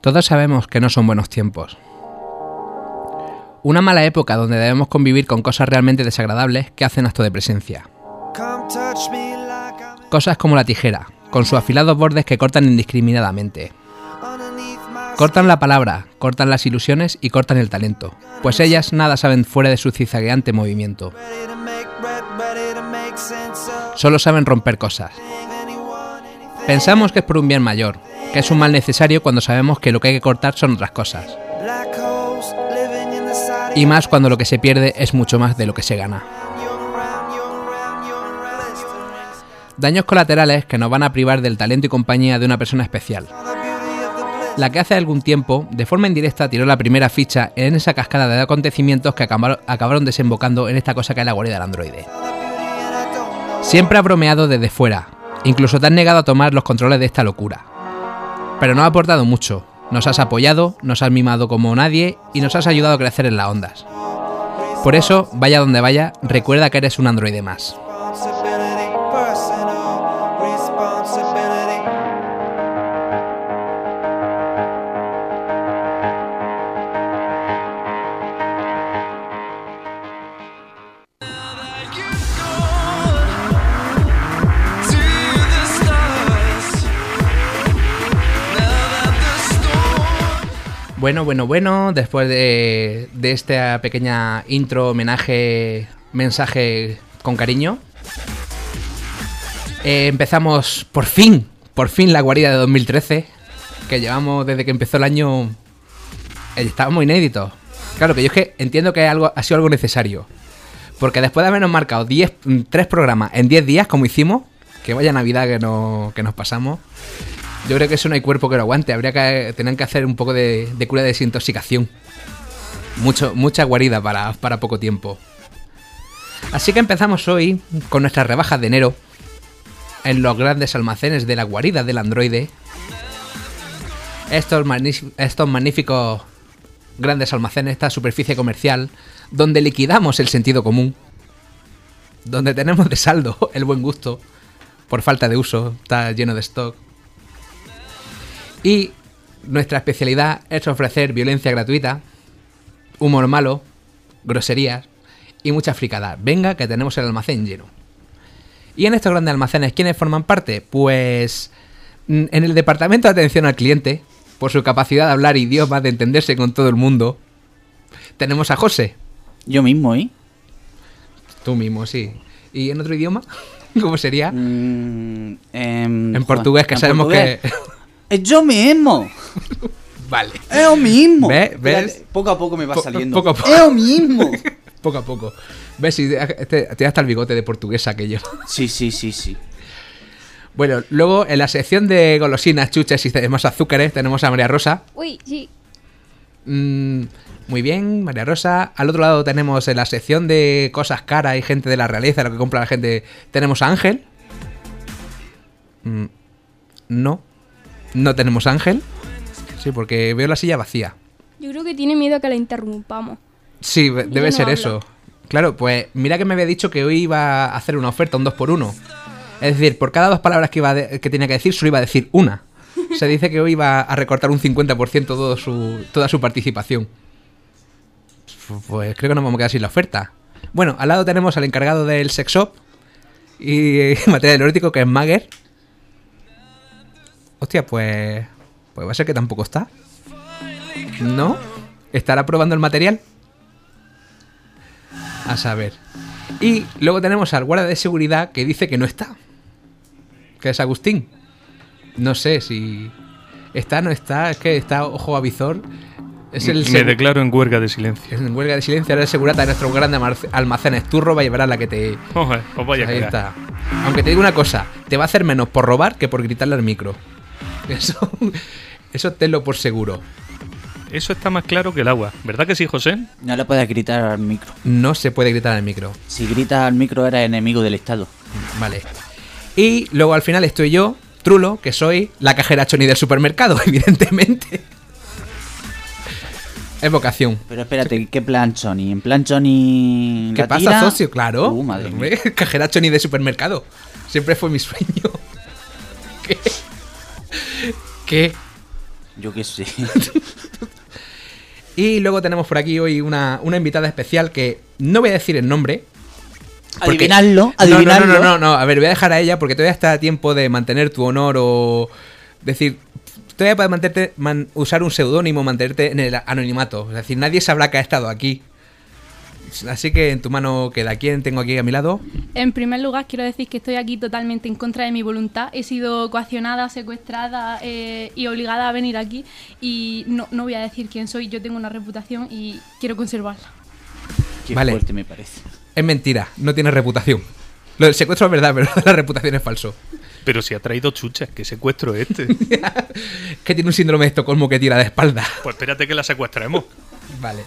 Todos sabemos que no son buenos tiempos. Una mala época donde debemos convivir con cosas realmente desagradables que hacen acto de presencia. Cosas como la tijera, con sus afilados bordes que cortan indiscriminadamente. Cortan la palabra, cortan las ilusiones y cortan el talento, pues ellas nada saben fuera de su cizagueante movimiento. Solo saben romper cosas. Pensamos que es por un bien mayor, que es un mal necesario cuando sabemos que lo que hay que cortar son otras cosas. Y más cuando lo que se pierde es mucho más de lo que se gana. Daños colaterales que nos van a privar del talento y compañía de una persona especial. La que hace algún tiempo, de forma indirecta, tiró la primera ficha en esa cascada de acontecimientos que acabaron desembocando en esta cosa que es la guarida del androide. Siempre ha bromeado desde fuera, incluso te has negado a tomar los controles de esta locura. Pero no ha aportado mucho, nos has apoyado, nos has mimado como nadie y nos has ayudado a crecer en las ondas. Por eso, vaya donde vaya, recuerda que eres un androide más. Bueno, bueno, bueno, después de, esta pequeña intro, homenaje, mensaje con cariño, eh, empezamos por fin, por fin la guarida de 2013, que llevamos desde que empezó el año, eh, estábamos inéditos. Claro, que yo es que entiendo que algo, ha sido algo necesario. Porque después de habernos marcado 10, 3 programas en 10 días, como hicimos, que vaya Navidad que, que nos pasamos, yo creo que eso no hay cuerpo que lo aguante. Habría que tener que hacer un poco de, cura de desintoxicación. Mucho, mucha guarida para, para poco tiempo. Así que empezamos hoy con nuestras rebajas de enero en los grandes almacenes de la guarida del androide. Estos magníficos grandes almacenes, esta superficie comercial, donde liquidamos el sentido común, donde tenemos de saldo el buen gusto, por falta de uso, está lleno de stock, y nuestra especialidad es ofrecer violencia gratuita, humor malo, groserías y mucha fricada. Venga, que tenemos el almacén lleno. Y en estos grandes almacenes, ¿quiénes forman parte? Pues mm, en el departamento de atención al cliente, por su capacidad de hablar idiomas, de entenderse con todo el mundo, tenemos a José. Yo mismo, ¿eh? Tú mismo, sí. ¿Y en otro idioma? ¿Cómo sería? Mm, em, en portugués, que sabemos que... Es yo mismo. Vale. Es lo mismo. ¿Ves? Poco a poco me va saliendo. Poco a poco. Es lo mismo. poco a poco. ¿Ves? Si te, te hasta el bigote de portuguesa que yo. Sí, sí, sí, sí. Bueno, luego en la sección de golosinas, chuches y demás azúcares tenemos a María Rosa. Uy, sí. Mm, muy bien, María Rosa. Al otro lado tenemos en la sección de cosas caras y gente de la realeza, lo que compra la gente, tenemos a Ángel. Mm, no. No tenemos Ángel. Sí, porque veo la silla vacía. Yo creo que tiene miedo a que la interrumpamos. Sí, debe ser eso. Claro, pues mira que me había dicho que hoy iba a hacer una oferta, un 2 por 1 Es decir, por cada dos palabras que, iba que tenía que decir, solo iba a decir una. Se dice que hoy iba a recortar un 50% todo su, toda su participación. Pues creo que nos vamos a quedar sin la oferta. Bueno, al lado tenemos al encargado del sex shop y material erótico, que es Mager. Hostia, pues. Pues va a ser que tampoco está. ¿No? ¿Estará probando el material? A saber. Y luego tenemos al guardia de seguridad que dice que no está. Que es Agustín. No sé si. Está, no está, es que está ojo a visor. Es el Me declaro en huelga de silencio. En huelga de silencio, ahora el segurata de nuestros grandes almacenes. Tú roba y verás la que te. Pues vaya Ahí está. Aunque te digo una cosa, te va a hacer menos por robar que por gritarle al micro. Eso, eso tenlo por seguro. Eso está más claro que el agua, ¿verdad que sí, José? No le puedes gritar al micro. No se puede gritar al micro. Si gritas al micro eres enemigo del Estado. Vale. Y luego al final estoy yo, Trulo, que soy la cajera choni del supermercado, evidentemente. Es vocación. Pero espérate, ¿qué plan Choni? ¿En plan Choni ¿Qué pasa, socio? Claro. Uh, madre Cajera Choni de supermercado. Siempre fue mi sueño. ¿Qué? ¿Qué? Yo qué sé. Y luego tenemos por aquí hoy una, una invitada especial que no voy a decir el nombre. porque- adivinadlo. No, no, no, no, no, a ver, voy a dejar a ella porque todavía está a tiempo de mantener tu honor o decir, todavía puedes mantenerte, man- usar un seudónimo, mantenerte en el anonimato. Es decir, nadie sabrá que ha estado aquí. Así que en tu mano queda. ¿Quién tengo aquí a mi lado? En primer lugar, quiero decir que estoy aquí totalmente en contra de mi voluntad. He sido coaccionada, secuestrada eh, y obligada a venir aquí. Y no, no voy a decir quién soy. Yo tengo una reputación y quiero conservarla. Qué Vale. fuerte me parece. Es mentira, no tiene reputación. Lo del secuestro es verdad, pero la reputación es falso. Pero si ha traído chuchas, ¿qué secuestro es este? Que tiene un síndrome de Estocolmo que tira de espalda. pues espérate que la secuestremos. Vale.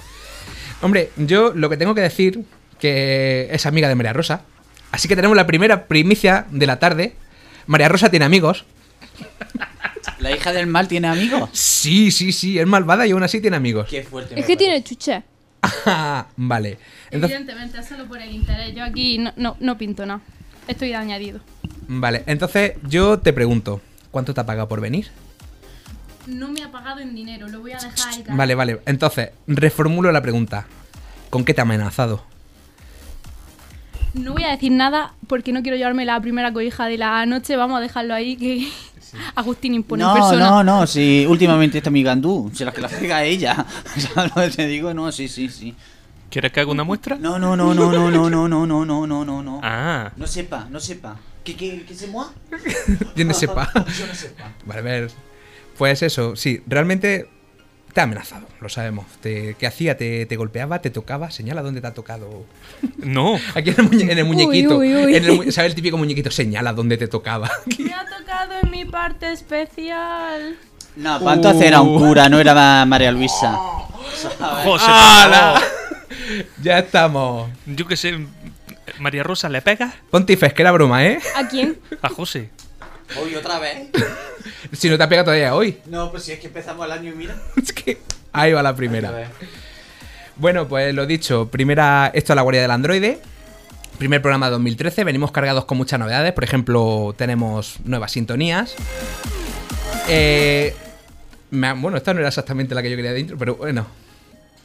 Hombre, yo lo que tengo que decir que es amiga de María Rosa. Así que tenemos la primera primicia de la tarde. María Rosa tiene amigos. ¿La hija del mal tiene amigos? Sí, sí, sí, es malvada y aún así tiene amigos. Qué fuerte. Es que tiene chuche. vale. Entonces, Evidentemente, es solo por el interés. Yo aquí no, no, no pinto nada. Estoy de añadido. vale, entonces yo te pregunto, ¿cuánto te ha pagado por venir? No me ha pagado en dinero, lo voy a dejar ahí. Vale, vale. Entonces, reformulo la pregunta. ¿Con qué te ha amenazado? No voy a decir nada porque no quiero llevarme la primera colleja de la noche. Vamos a dejarlo ahí que Agustín impone No, persona. no, no, si últimamente está mi gandú, si la que la pega ella. ¿Sabes lo que te digo? No, sí, sí, sí. ¿Quieres que haga una muestra? No, no, no, no, no, no, no, no, no, no, no, no, no. Ah, No sepa, no sepa. ¿Qué, qué, qué se mueva? Yo no sepa. Yo no sepa. Vale, a ver. Pues eso, sí, realmente te ha amenazado, lo sabemos. Te, ¿Qué hacía? ¿Te, te golpeaba? ¿Te tocaba? Señala dónde te ha tocado. no. Aquí en el, muñe- en el muñequito. uy, uy. En el mu- ¿Sabes el típico muñequito? Señala dónde te tocaba. Me ha tocado en mi parte especial. No, para entonces era un cura, no era ma- María Luisa. José, ¡Hala! ya estamos. yo qué sé, María Rosa, ¿le pega Pontifes, que era broma, ¿eh? ¿A quién? a José? Hoy otra vez. Si no te ha pegado todavía hoy. No, pues si es que empezamos el año y mira. Es que ahí va la primera. Bueno, pues lo dicho, primera, esto es la guardia del androide. Primer programa de 2013, venimos cargados con muchas novedades. Por ejemplo, tenemos nuevas sintonías. Eh, me bueno, esta no era exactamente la que yo quería de intro, pero bueno.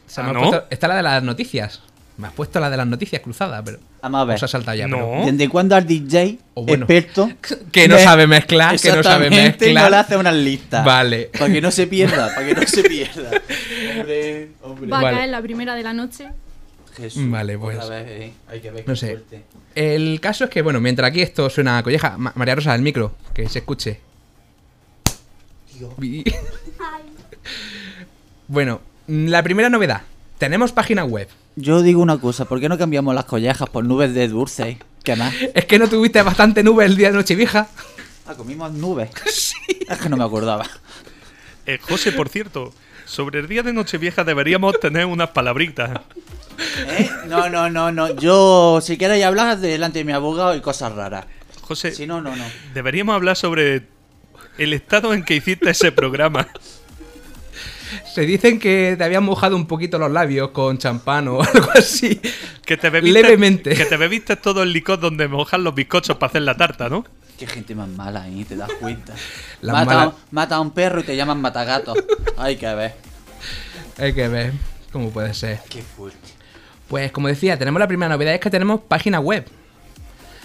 O sea, Ah, me has ¿no? puesto- esta es la de las noticias. Me has puesto la de las noticias cruzada, pero. Vamos a ver. Ha saltado ya, No. pero- ¿Desde cuándo al DJ O bueno, experto que no sabe mezclar, que no sabe mezclar. no le hace unas listas. Vale. Para que no se pierda, para que no se pierda. hombre, hombre. Va a Vale. caer la primera de la noche. Jesús, Vale, pues. vez, eh. Hay que ver No sé. fuerte. El caso es que, bueno, mientras aquí esto suena a colleja, Ma- María Rosa, el micro, que se escuche. Y- bueno, la primera novedad. Tenemos página web. Yo digo una cosa, ¿por qué no cambiamos las collejas por nubes de dulce? ¿Qué más? Es que no tuviste bastante nube el día de Nochevieja. Ah, comimos nubes. Es que no me acordaba. Eh, José, por cierto, sobre el día de Nochevieja deberíamos tener unas palabritas. ¿Eh? No, no, no, no. Yo, si queréis hablar delante de mi abogado y cosas raras. José, Si no, no, no. deberíamos hablar sobre el estado en que hiciste ese programa. Se dicen que te habían mojado un poquito los labios con champán o algo así. Que te bebiste, Levemente. Que te bebiste todo el licor donde mojan los bizcochos para hacer la tarta, ¿no? Qué gente más mala, ¿eh? Te das cuenta. La mata, mala- mata a un perro y te llaman matagato. Hay que ver. Hay que ver cómo puede ser. Qué fuerte. Pues como decía, tenemos la primera novedad, es que tenemos página web.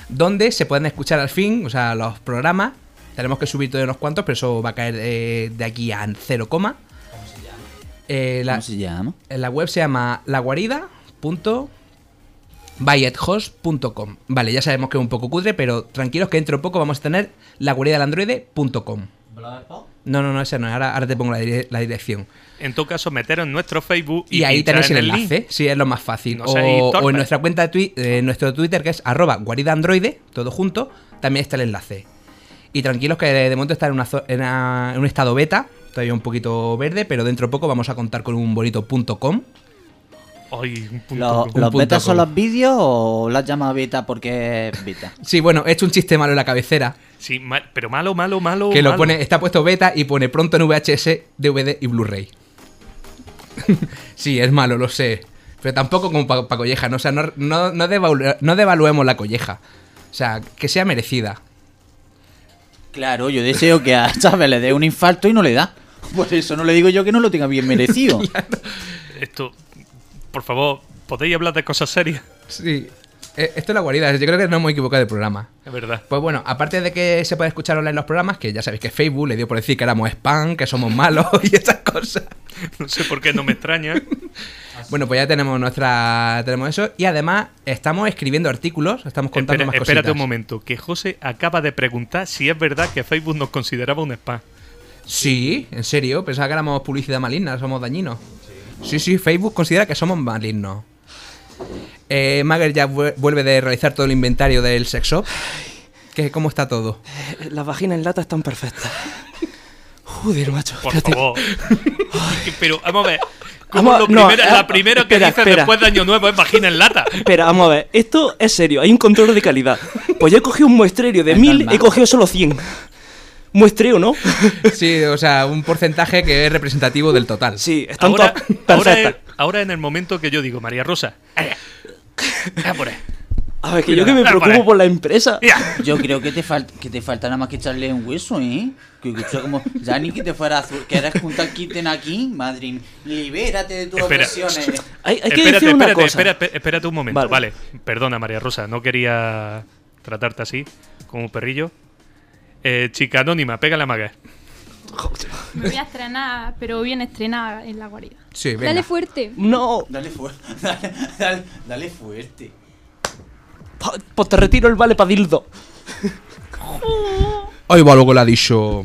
Donde se pueden escuchar al fin, o sea, los programas. Tenemos que subir todos unos cuantos, pero eso va a caer eh, de aquí a 0, coma. Eh, la, ¿Cómo se llama? en la web se llama laguarida.byethost.com. Vale, ya sabemos que es un poco cutre, pero tranquilos que dentro de poco vamos a tener laguaridadelandroide.com. No, no, no, esa no, ahora, ahora te pongo la, dire- la dirección. En todo caso, meteros en nuestro Facebook Y, y, ahí tenéis el en enlace, link. sí, es lo más fácil. No o, en nuestra cuenta de twi- eh, nuestro Twitter, que es arroba guaridaandroide, todo junto, también está el enlace. Y tranquilos que de momento está en, una en, una- en un estado beta, todavía un poquito verde, pero dentro de poco vamos a contar con un bonito punto .com. Ay, un punto ¿Los, com. los betas son los vídeos o las llamas beta porque es beta? Sí, bueno, he hecho un chiste malo en la cabecera, Sí, pero malo, malo, malo. que lo pone, está puesto beta y pone pronto en VHS, DVD y Blu-ray. sí, es malo, lo sé. Pero tampoco como para colleja, ¿no? O sea, no, no, no, devalu- no devaluemos la colleja. O sea, que sea merecida. Claro, yo deseo que a Chávez le dé un infarto y no le da. Por eso no le digo yo que no lo tenga bien merecido. Esto, por favor, ¿podéis hablar de cosas serias? Sí. Eh, Esto es la guarida. Yo creo que no hemos equivocado de programa. Es verdad. Pues bueno, aparte de que se puede escuchar online los programas, que ya sabéis que Facebook le dio por decir que éramos spam, que somos malos y esas cosas. No sé por qué no me extraña. Bueno, pues ya tenemos nuestra. Tenemos eso. Y además estamos escribiendo artículos, estamos contando Espera- más espérate cositas. un momento, que José acaba de preguntar si es verdad que Facebook nos consideraba un spam. Sí, en serio, pensaba que éramos publicidad maligna, somos dañinos. Sí, sí, Facebook considera que somos malignos. Eh, Mager ya vu- vuelve de realizar todo el inventario del sex shop. ¿Qué, ¿Cómo está todo? Las vaginas en lata están perfectas. Joder, macho. Por espérate. favor. Pero, vamos a ver. Como Vamos, lo no, primero- eh, la primera que dices después de Año Nuevo es vagina en lata. Espera, vamos a ver. Esto es serio. Hay un control de calidad. Pues yo he cogido un muestreo de mil, he cogido solo 100. Muestreo, ¿no? Sí, o sea, un porcentaje que es representativo del total. Sí, están Ahora, ahora, ahora en el momento que yo digo, María Rosa, eh, eh, por ahí. A ver, que yo que me Mira, preocupo por la empresa. Ya. Yo creo que te, falta que te falta nada más que echarle un hueso, ¿eh? Que, que como, ya ni que te fuera azul, que eres juntar quiten aquí, madre mía, libérate de tus Espera. opresiones. Hay, hay que espérate, decir una espérate, cosa. espera- espérate un momento. Vale. Vale. perdona María Rosa, no quería tratarte así, como un perrillo. Eh, chica anónima, pégale a Maga. Me voy a estrenar, pero bien estrenada en la guarida. Sí, venga. Dale fuerte. No, Dale fuerte, dale, dale, dale fuerte. pa- pues te retiro el vale para dildo. Hoy va luego lo ha dicho.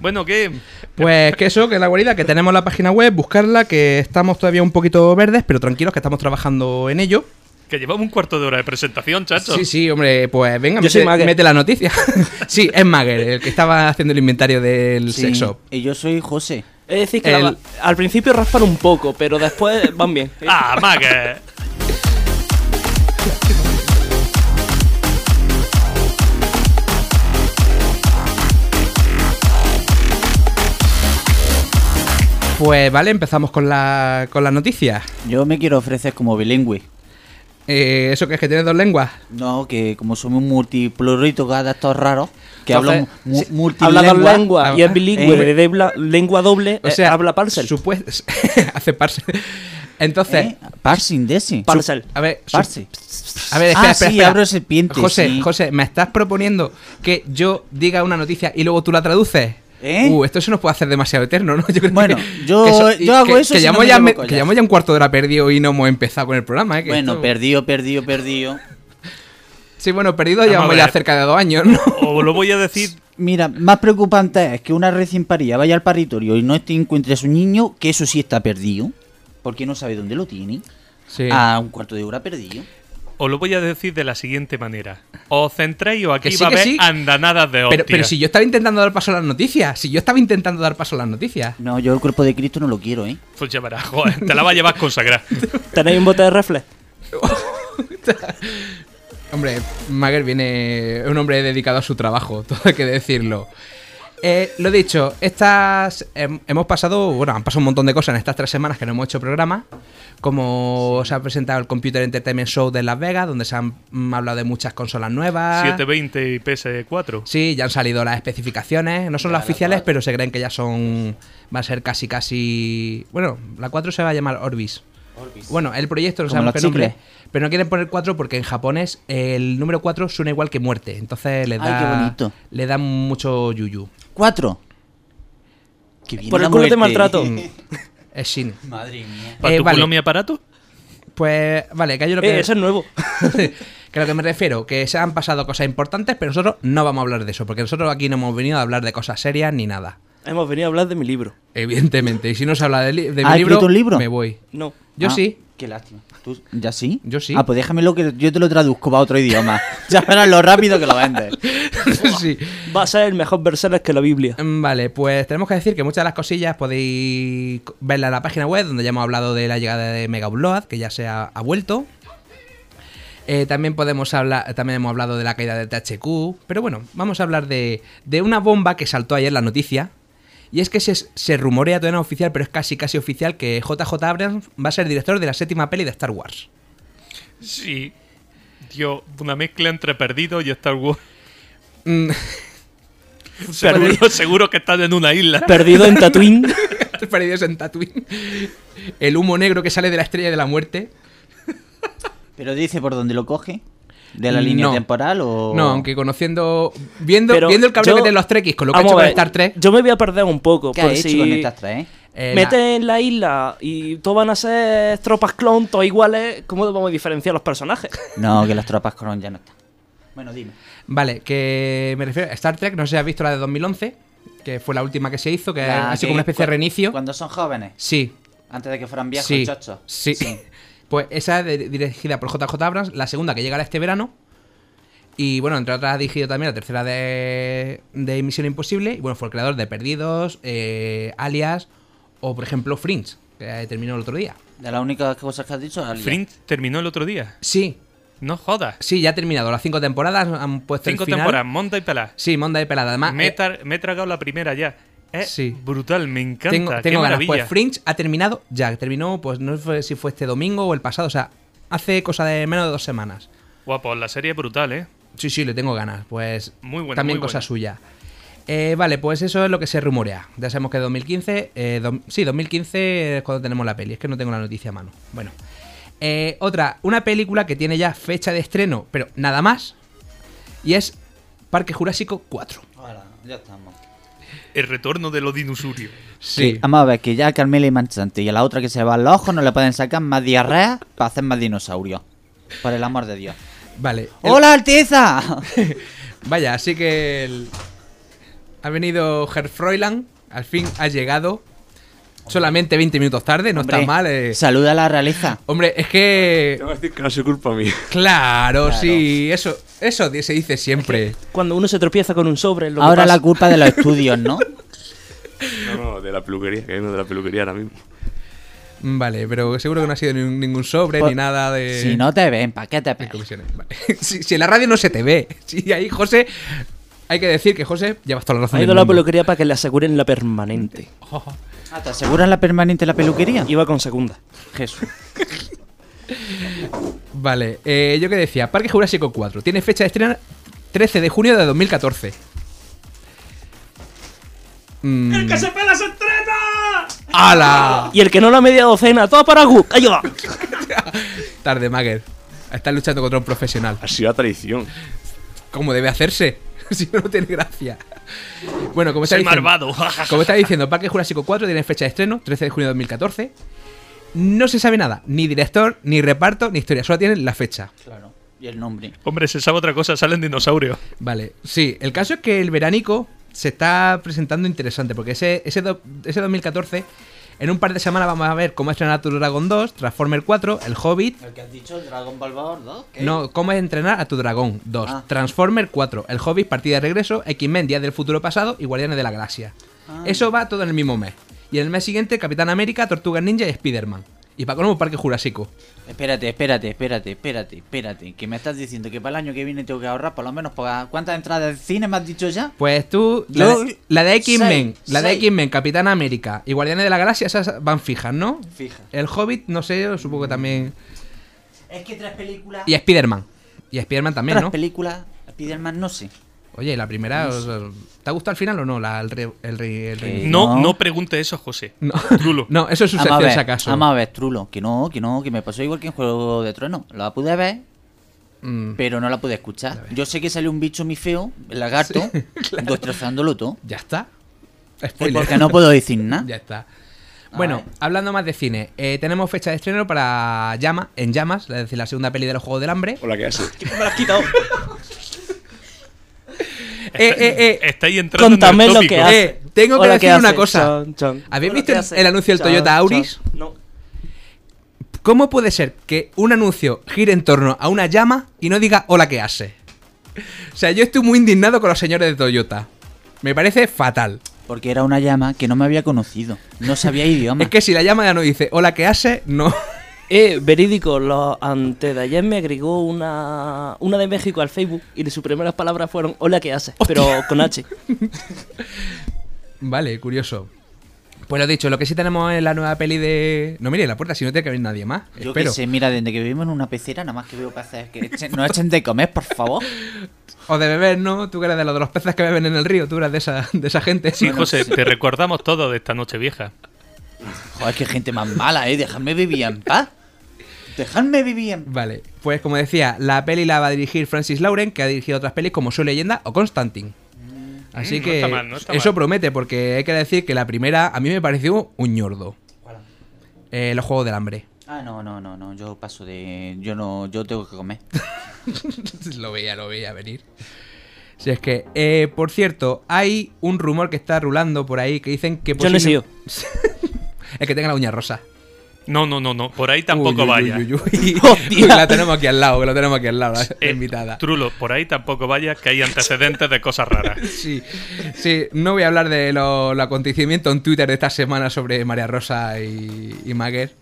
Bueno, ¿qué? Pues que eso, que la guarida, que tenemos la página web, buscarla, que estamos todavía un poquito verdes, pero tranquilos que estamos trabajando en ello. Que llevamos un cuarto de hora de presentación, chacho. Sí, sí, hombre, pues venga, Yo mete, Mager. mete la noticia. sí, es Mager, el que estaba haciendo el inventario del Sí, sex shop. Y yo soy José. Es decir, que El- la- al principio raspan un poco, pero después van bien. Ah, Maga. Pues vale, empezamos con la, con las noticias. Yo me quiero ofrecer como bilingüe. Eh, ¿Eso que es que tiene dos lenguas? No, que como somos multipluritos de estos raros, que hablan mu sí, multilingüe. Habla dos lenguas y es bilingüe, eh. de lengua doble, O eh, sea, habla parcel. supues- hace parse. Entonces, ¿Eh? Parsing de ese. Parcel. a ver, Parse. a ver, espera, Ah, espera, sí, espera. abro serpiente, José, sí. José, ¿me estás proponiendo que yo diga una noticia y luego tú la traduces? ¿Eh? Uh, esto se nos puede hacer demasiado eterno, ¿no? Yo creo Bueno, que- yo- que yo hago que- eso Que si llevamos no me ya, me- que ya un cuarto de hora perdido y no hemos empezado con el programa, ¿eh? Que Bueno, esto- perdido, perdido, perdido. Sí, bueno, perdido Vamos a llevamos ya cerca de dos años, ¿no? O lo voy a decir. Mira, más preocupante es que una recién parida vaya al paritorio y no esté encuentre a su niño, que eso sí está perdido. Porque no sabe dónde lo tiene. Sí. A un cuarto de hora perdido. Os lo voy a decir de la siguiente manera. Os centréis o aquí Que sí, va a que haber sí. andanadas de hostia. Pero, pero si yo estaba intentando dar paso a las noticias, si yo estaba intentando dar paso a las noticias. No, yo el cuerpo de Cristo no lo quiero, ¿eh? Pues ya verás, joder, te la va a llevar consagrada. ¿Tenéis un bote de reflex? Hombre, Mager viene. Es un hombre dedicado a su trabajo, todo hay que decirlo. Eh, lo dicho, estas. hem- hemos pasado. Bueno, han pasado un montón de cosas en estas tres semanas que no hemos hecho programa. Como se ha presentado el Computer Entertainment Show de Las Vegas, donde se han mm, hablado de muchas consolas nuevas. 720 y PS4. Sí, ya han salido las especificaciones. No son las oficiales, pero se creen que ya son. Va a ser casi, casi. Bueno, la 4 se va a llamar Orbis. Bueno, el proyecto no los qué nombre, pero no quieren poner 4 porque en japonés el número 4 suena igual que muerte. Entonces le Ay, da, qué bonito. le da mucho yuyu. Cuatro. Que viene Por el la culo te maltrato. Es Shin. Madre mía. ¿Para Eh, tu vale. culo mi aparato? Pues vale, que yo lo que. Eh, eso es nuevo. que a lo que me refiero, que se han pasado cosas importantes, pero nosotros no vamos a hablar de eso, porque nosotros aquí no hemos venido a hablar de cosas serias ni nada. Hemos venido a hablar de mi libro. Evidentemente. Y si no se habla de, li- de mi ¿Has libro, escrito un libro? me voy. No. Yo Ah, sí. Qué lástima. ¿Tú, ¿Ya sí? Yo sí. Ah, pues déjamelo que yo te lo traduzco para otro idioma. ya verás lo rápido que lo vendes. sí. Va a ser el mejor bestseller que la Biblia. Mm, Vale, pues tenemos que decir que muchas de las cosillas podéis verla en la página web, donde ya hemos hablado de la llegada de Mega Upload, que ya se ha, ha vuelto. Eh, también podemos hablar, también hemos hablado de la caída de THQ, pero bueno, vamos a hablar de, de una bomba que saltó ayer la noticia. Y es que se, se rumorea, todavía no oficial, pero es casi casi oficial que JJ Abrams va a ser director de la séptima peli de Star Wars. Sí. Tío, una mezcla entre Perdido y Star Wars. Mm, Seguro, seguro que están en una isla. Perdido en Tatooine. Perdidos en Tatooine. El humo negro que sale de la estrella de la muerte. Pero dice por dónde lo coge. ¿De la línea No. temporal o.? No, aunque conociendo. Viendo, Pero viendo el cabreo yo- que tienen los trekkies con lo que ha hecho con Star Trek. Yo me voy a perder un poco. ¿Qué por ha hecho si con estas tres? eh, la- Mete en la isla y todos van a ser tropas clon, todos iguales. ¿Cómo vamos a diferenciar los personajes? No, que las tropas Cron ya no están. Bueno, dime. Vale, que me refiero a Star Trek, no sé si has visto la de 2011, que fue la última que se hizo, que ha sido como una especie de reinicio. Cuando son jóvenes, Sí, antes de que fueran viejos sí, chochos. sí. Pues esa de- dirigida por JJ Abrams, la segunda que llegará este verano. Y bueno, entre otras ha dirigido también la tercera de, de Misión Imposible. Y bueno, fue el creador de Perdidos, eh, Alias o por ejemplo Fringe, que terminó el otro día. De las únicas cosas que has dicho. Fringe terminó el otro día. Sí, No jodas. sí, ya ha terminado. Las cinco temporadas han puesto Cinco el final. temporadas, monta y pelá. Sí, Monda y Pelada. Además, Me, he eh, me he tragado la primera ya. Es Sí. brutal, me encanta. tengo, qué ganas. maravilla. Pues Fringe ha terminado ya. Terminó, pues no sé si fue este domingo o el pasado. O sea, hace cosa de menos de dos semanas. Guapo, la serie es brutal, ¿eh? Sí, sí, le tengo ganas. Pues Muy buena, también muy cosa buena. suya. Eh, vale, pues eso es lo que se rumorea. Ya sabemos que 2015. eh, sí, 2015 es cuando tenemos la peli. Es que no tengo la noticia a mano. Bueno. Eh, otra, una película que tiene ya fecha de estreno, pero nada más. Y es Parque Jurásico 4. Hola, ya estamos. El retorno de los dinosaurios. Sí. Vamos a ver que ya a Carmela y Manchante y a la otra que se va los ojos no le pueden sacar más diarrea para hacer más dinosaurios. Por el amor de Dios. Vale. el- ¡Hola, Alteza! Vaya, así que el- ha venido Herr Fräulein, al fin ha llegado. Solamente 20 minutos tarde, no Hombre, está mal. eh. Saluda a la realeza. Hombre, es que. Tengo que decir que no es culpa mía. Claro, Claro. sí, eso, eso se dice siempre. Cuando uno se tropieza con un sobre, que Ahora pasa. la culpa de los estudios, ¿no? No, no, de la peluquería, que hay uno de la peluquería ahora mismo. Vale, pero seguro que no ha sido ni- ningún sobre Pues, ni nada de. Si no te ven, ¿para qué te. Vale. si, si en la radio no se te ve. Si ahí, José. Hay que decir que José llevas toda la razón. Ha ido a la peluquería para que le aseguren la permanente. Ah, ¿Te aseguran la permanente la peluquería? Iba con segunda. Jesús. Vale, eh, yo que decía, Parque Jurásico 4 tiene fecha de estreno 13 de junio de 2014. Mm, ¡El que se pela se estrena! ¡Hala! Y el que no la media docena, todo para Gu. ¡Ahí va! Tarde, Mager. Estás luchando contra un profesional. Ha sido la tradición. ¿Cómo debe hacerse? si no, no tiene gracia. Bueno, como está Soy diciendo, malvado. como está diciendo, Parque Jurásico 4 tiene fecha de estreno 13 de junio de 2014. No se sabe nada, ni director, ni reparto, ni historia, solo tienen la fecha. Claro. Y el nombre. Hombre, se sabe otra cosa, salen dinosaurios. Vale, sí, el caso es que el veránico se está presentando interesante, porque ese, ese, do- ese 2014, en un par de semanas vamos a ver cómo estrenar tu Dragon 2, Transformer 4, El Hobbit, El que has dicho, Dragon Ball 2, ¿qué? no, cómo es entrenar a tu dragón 2, Ah. Transformer 4, El Hobbit, Partida de Regreso, X-Men, Días del Futuro Pasado y Guardianes de la Galaxia. Ah. Eso va todo en el mismo mes. Y en el mes siguiente, Capitán América, Tortuga Ninja y Spider-Man. Y para colmo, Parque Jurásico. Espérate, espérate, espérate, espérate, espérate. Que me estás diciendo que para el año que viene tengo que ahorrar por lo menos para... ¿Cuántas entradas de cine me has dicho ya? Pues tú, la Yo- de, la de X-Men, la de. X-Men, Capitán América y Guardianes de la Galaxia, esas van fijas, ¿no? Fija. El Hobbit, no sé, supongo que también. Es que tres películas... Y Spider-Man. Y Spider-Man también, Tres ¿no? películas... Spiderman no sé. Oye, la primera, o sea, ¿te ha gustado al final o no? La, el re- el re- el re- No, no. no pregunte eso, José. No. Trulo. No, eso es su sección, si acaso. vamos a ver, Trulo. Que no, que no, que me pasó igual que en Juego de Trueno. La pude ver, Mm, pero no la pude escuchar. Yo sé que salió un bicho muy feo, el lagarto, destrozándolo todo. ya está. Spoiler. porque no puedo decir nada. ya está. Bueno, hablando más de cine, eh, tenemos fecha de estreno para Llama, en Llamas, es decir, la segunda peli de los Juegos del Hambre. Hola, ¿qué hace? Me la has quitado. Eh, eh, eh, Estáis entrando Contame en el lo que hace. Eh, tengo que decir ¿qué una hace? cosa. ¿Habéis visto ¿qué el- hace? el anuncio del Toyota. Auris? No. ¿Cómo puede ser que un anuncio gire en torno a una llama y no diga hola que hace? O sea, yo estoy muy indignado con los señores de Toyota. Me parece fatal. Porque era una llama que no me había conocido. No sabía idioma. Es que si la llama ya no dice hola que hace, no. Eh, verídico, lo, antes de ayer me agregó una, una de México al Facebook y de sus primeras palabras fueron hola, ¿qué haces? Pero con H. Vale, curioso. Pues lo dicho, lo que sí tenemos es la nueva peli de. No mire la puerta, si no tiene que venir nadie más. Yo Espero. que sé, mira, desde que vivimos en una pecera, nada más que veo peces que echen- no echen de comer, por favor. O de beber, ¿no? Tú que eres de los de los peces que beben en el río, tú eres de esa, de esa gente. Sí, Bueno, José, sí. te recordamos todo de esta noche vieja. Joder, qué gente más mala, eh. Dejadme vivir en paz. Dejadme vivir en. Vale, pues como decía, la peli la va a dirigir Francis Lauren, que ha dirigido otras pelis como Soy Leyenda o Constantine. Así Mm, no que está mal, no está eso mal. promete, porque hay que decir que la primera a mí me pareció un ñordo. Eh, los Juegos del Hambre. Ah, no, no, no, no. Yo paso de. Yo no. Yo tengo que comer. lo veía, lo veía venir. Si es que, eh, por cierto, hay un rumor que está rulando por ahí que dicen que... Yo no he sido. El que tenga la uña rosa. No, no, no, no. Por ahí tampoco Uy, uy, vaya. uy, la tenemos aquí al lado, que lo tenemos aquí al lado, la, la Eh, invitada. Trulo, por ahí tampoco vaya, que hay antecedentes de cosas raras. Sí, sí, no voy a hablar de lo- los acontecimientos en Twitter de esta semana sobre María Rosa y, y Maguer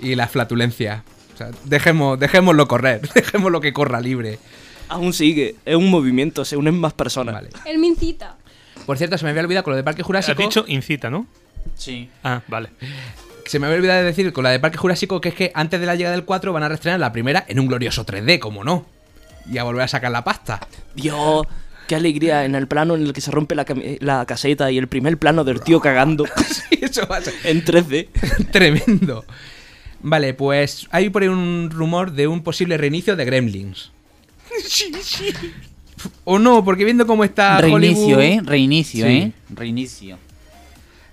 y la flatulencia. O sea, dejemos, dejémoslo correr, dejémoslo que corra libre. Aún sigue, es un movimiento, se unen más personas. Vale. El mincita. Por cierto, se me había olvidado con lo de Parque Has Jurásico. dicho incita, ¿no? Sí. Ah, vale. Se me había olvidado de decir con la de Parque Jurásico que es que antes de la llegada del 4 van a reestrenar la primera en un glorioso 3D, como no. Y a volver a sacar la pasta. Dios, qué alegría en el plano en el que se rompe la, caseta y el primer plano del tío cagando Sí, eso va a ser en 3D. tremendo. Vale, pues hay por ahí un rumor de un posible reinicio de Gremlins. O no, porque viendo cómo está Reinicio, Hollywood- eh. Reinicio, Sí. eh. Reinicio.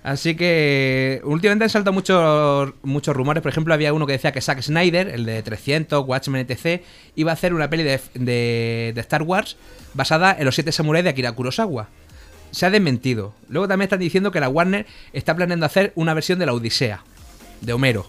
Así que últimamente han saltado muchos, muchos rumores. Por ejemplo, había uno que decía que Zack Snyder, el de 300, Watchmen, etc., iba a hacer una peli de, de- de Star Wars basada en los siete samuráis de Akira Kurosawa. Se ha desmentido. Luego también están diciendo que la Warner está planeando hacer una versión de la Odisea, de Homero.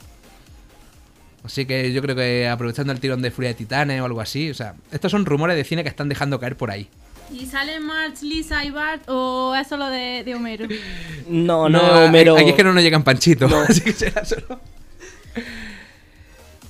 Así que yo creo que aprovechando el tirón de Furia de Titanes o algo así. O sea, estos son rumores de cine que están dejando caer por ahí. ¿Y sale Marge, Lisa y Bart o es solo de, de Homero? No, no, No, Homero. Aquí es que no nos llegan panchitos. No. Así que será solo.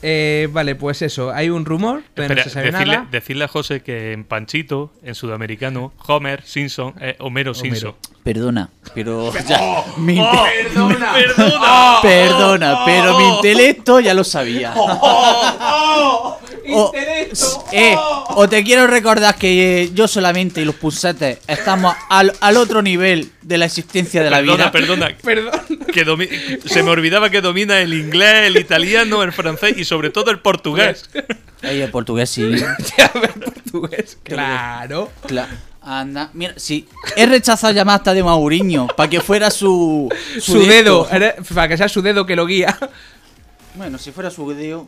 Eh, vale, pues eso. Hay un rumor, pero Espera, no se sabe decirle, nada. decirle a José que en Panchito, en sudamericano, Homer Simpson es Homero Simpson. Perdona, pero ya. mi inte- ¡Oh! ¡Perdona! ¡Perdona! Perdona, pero mi intelecto ya lo sabía. O- eh, o te quiero recordar que eh, yo solamente y los pulsetes estamos al, al otro nivel de la existencia de la Perdona, vida. perdona. Que domi- se me olvidaba que domina el inglés, el italiano, el francés y sobre todo el portugués. Ey, el portugués sí. Ya ves portugués. Claro. Cla- Anda, mira, sí. He rechazado llamar hasta de Mauriño para que fuera su. Su, de dedo. eres- Para que sea su dedo que lo guía. Bueno, si fuera su dedo.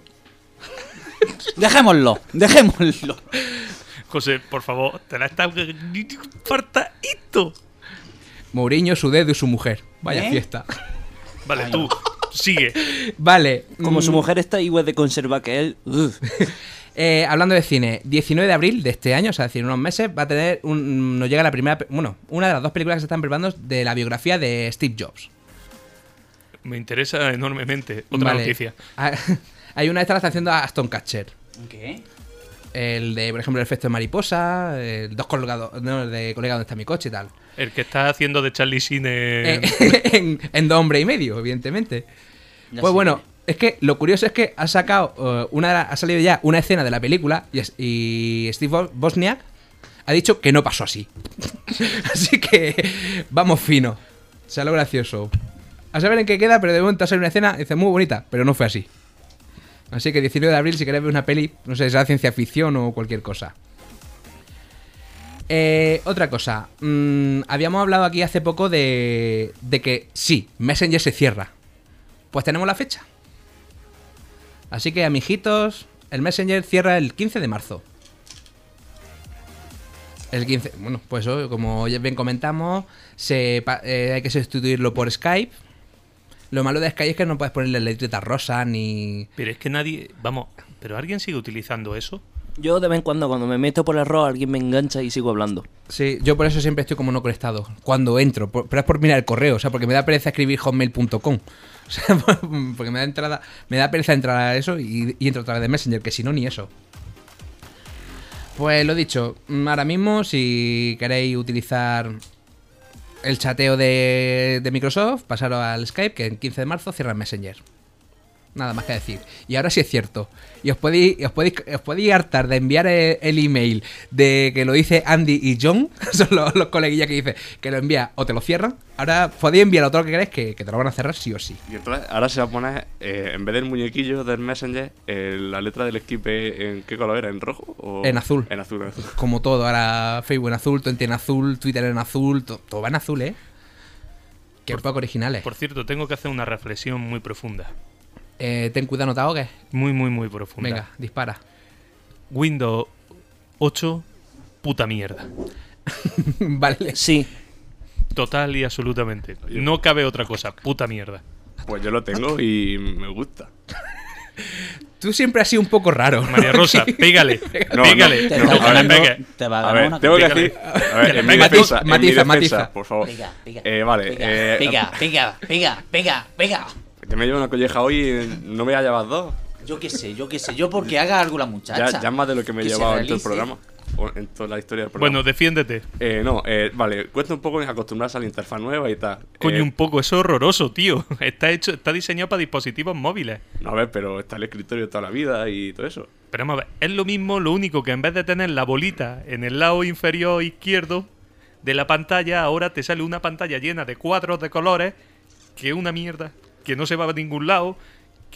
Dejémoslo, dejémoslo. José, por favor, te la está. Falta esto. Mourinho, su dedo y su mujer. Vaya ¿Eh? fiesta. Vale, tú, sigue. Vale. Como su mm, mujer está igual de conserva que él. eh, hablando de cine, 19 de abril de este año, o sea, es decir, unos meses, va a tener. Un, nos llega la primera. Bueno, una de las dos películas que se están preparando de la biografía de Steve Jobs. Me interesa enormemente. Otra Vale. noticia. Hay una de estas la está haciendo Aston Catcher. ¿Qué? El de, por ejemplo, el efecto de mariposa, el dos colgados, no, el de colega donde está mi coche y tal. El que está haciendo de Charlie Sheen Eh, en- en, en dos hombres y medio, evidentemente. Ya pues bueno, es que lo curioso es que ha sacado eh, una ha salido ya una escena de la película y, es- y Steve Bo- Bosniak ha dicho que no pasó así. así que vamos fino. sea lo gracioso. A saber en qué queda, pero de momento ha salido una escena, dice muy bonita, pero no fue así. Así que 19 de abril, si queréis ver una peli, no sé, será ciencia ficción o cualquier cosa. Eh, otra cosa, mm, habíamos hablado aquí hace poco de, de que sí, Messenger se cierra. Pues tenemos la fecha. Así que, amiguitos, el Messenger cierra el 15 de marzo. El 15, bueno, pues como bien comentamos, eh, hay que sustituirlo por Skype. Lo malo de Skype es que no puedes ponerle letritas rosas ni... Pero es que nadie. Vamos, ¿pero alguien sigue utilizando eso? Yo de vez en cuando, cuando me meto por error, alguien me engancha y sigo hablando. Sí, yo por eso siempre estoy como no conectado. Cuando entro, por- pero es por mirar el correo, o sea, porque me da pereza escribir hotmail.com. O sea, porque me da entrada, me da pereza entrar a eso y, y entro a través de Messenger, que si no, ni eso. Pues lo dicho, mm, ahora mismo, si queréis utilizar el chateo de, de Microsoft, pasaron al Skype, que en 15 de marzo cierra el Messenger. Nada más que decir. Y ahora sí es cierto. Y os podéis, os podéis, os podéis hartar de enviar el, el email de que lo dice Andy y John, son los, los coleguillas que dice que lo envía o te lo cierran. Ahora podéis enviarlo todo lo que queráis que, que te lo van a cerrar sí o sí. Y entonces ahora se va a poner, eh, en vez del muñequillo del Messenger, eh, la letra del esquipe, ¿en qué color era? ¿En rojo? O... En azul. En azul, en azul. Como todo, ahora Facebook en azul, Twenty en azul, Twitter en azul, to- todo va en azul, ¿eh? Qué poco originales. Por cierto, tengo que hacer una reflexión muy profunda. Eh, ten cuidado, no te ahogues. Muy, muy, muy profunda. Venga, dispara. Windows 8, puta mierda. vale. Sí. Total y absolutamente. No cabe otra cosa. Puta mierda. Pues yo lo tengo y me gusta. Tú siempre has sido un poco raro. María Rosa, pégale. No, pégale. no, Te no, a ver, te va a A ver, una tengo que Pégale. decir. A ver, en mi defensa, en mi Matiza, defensa, matiza. por favor. Pega, pega. Eh, vale, Pega, eh, pega, pega, pega, pega, pega. Yo me llevo una colleja hoy y no me voy a llevar dos. Yo qué sé, yo qué sé, yo porque haga algo la muchacha. Ya, ya más de lo que me he Que llevado en todo el programa. O en toda la historia del programa. Bueno, defiéndete. Eh, no, eh, vale, cuesta un poco acostumbrarse a la interfaz nueva y tal. Coño, Eh, un poco, eso es horroroso, tío. Está hecho, está diseñado para dispositivos móviles. No, a ver, pero está el escritorio toda la vida y todo eso. Pero vamos a ver, es lo mismo, lo único que en vez de tener la bolita en el lado inferior izquierdo de la pantalla, ahora te sale una pantalla llena de cuadros de colores, que una mierda, que no se va a ningún lado,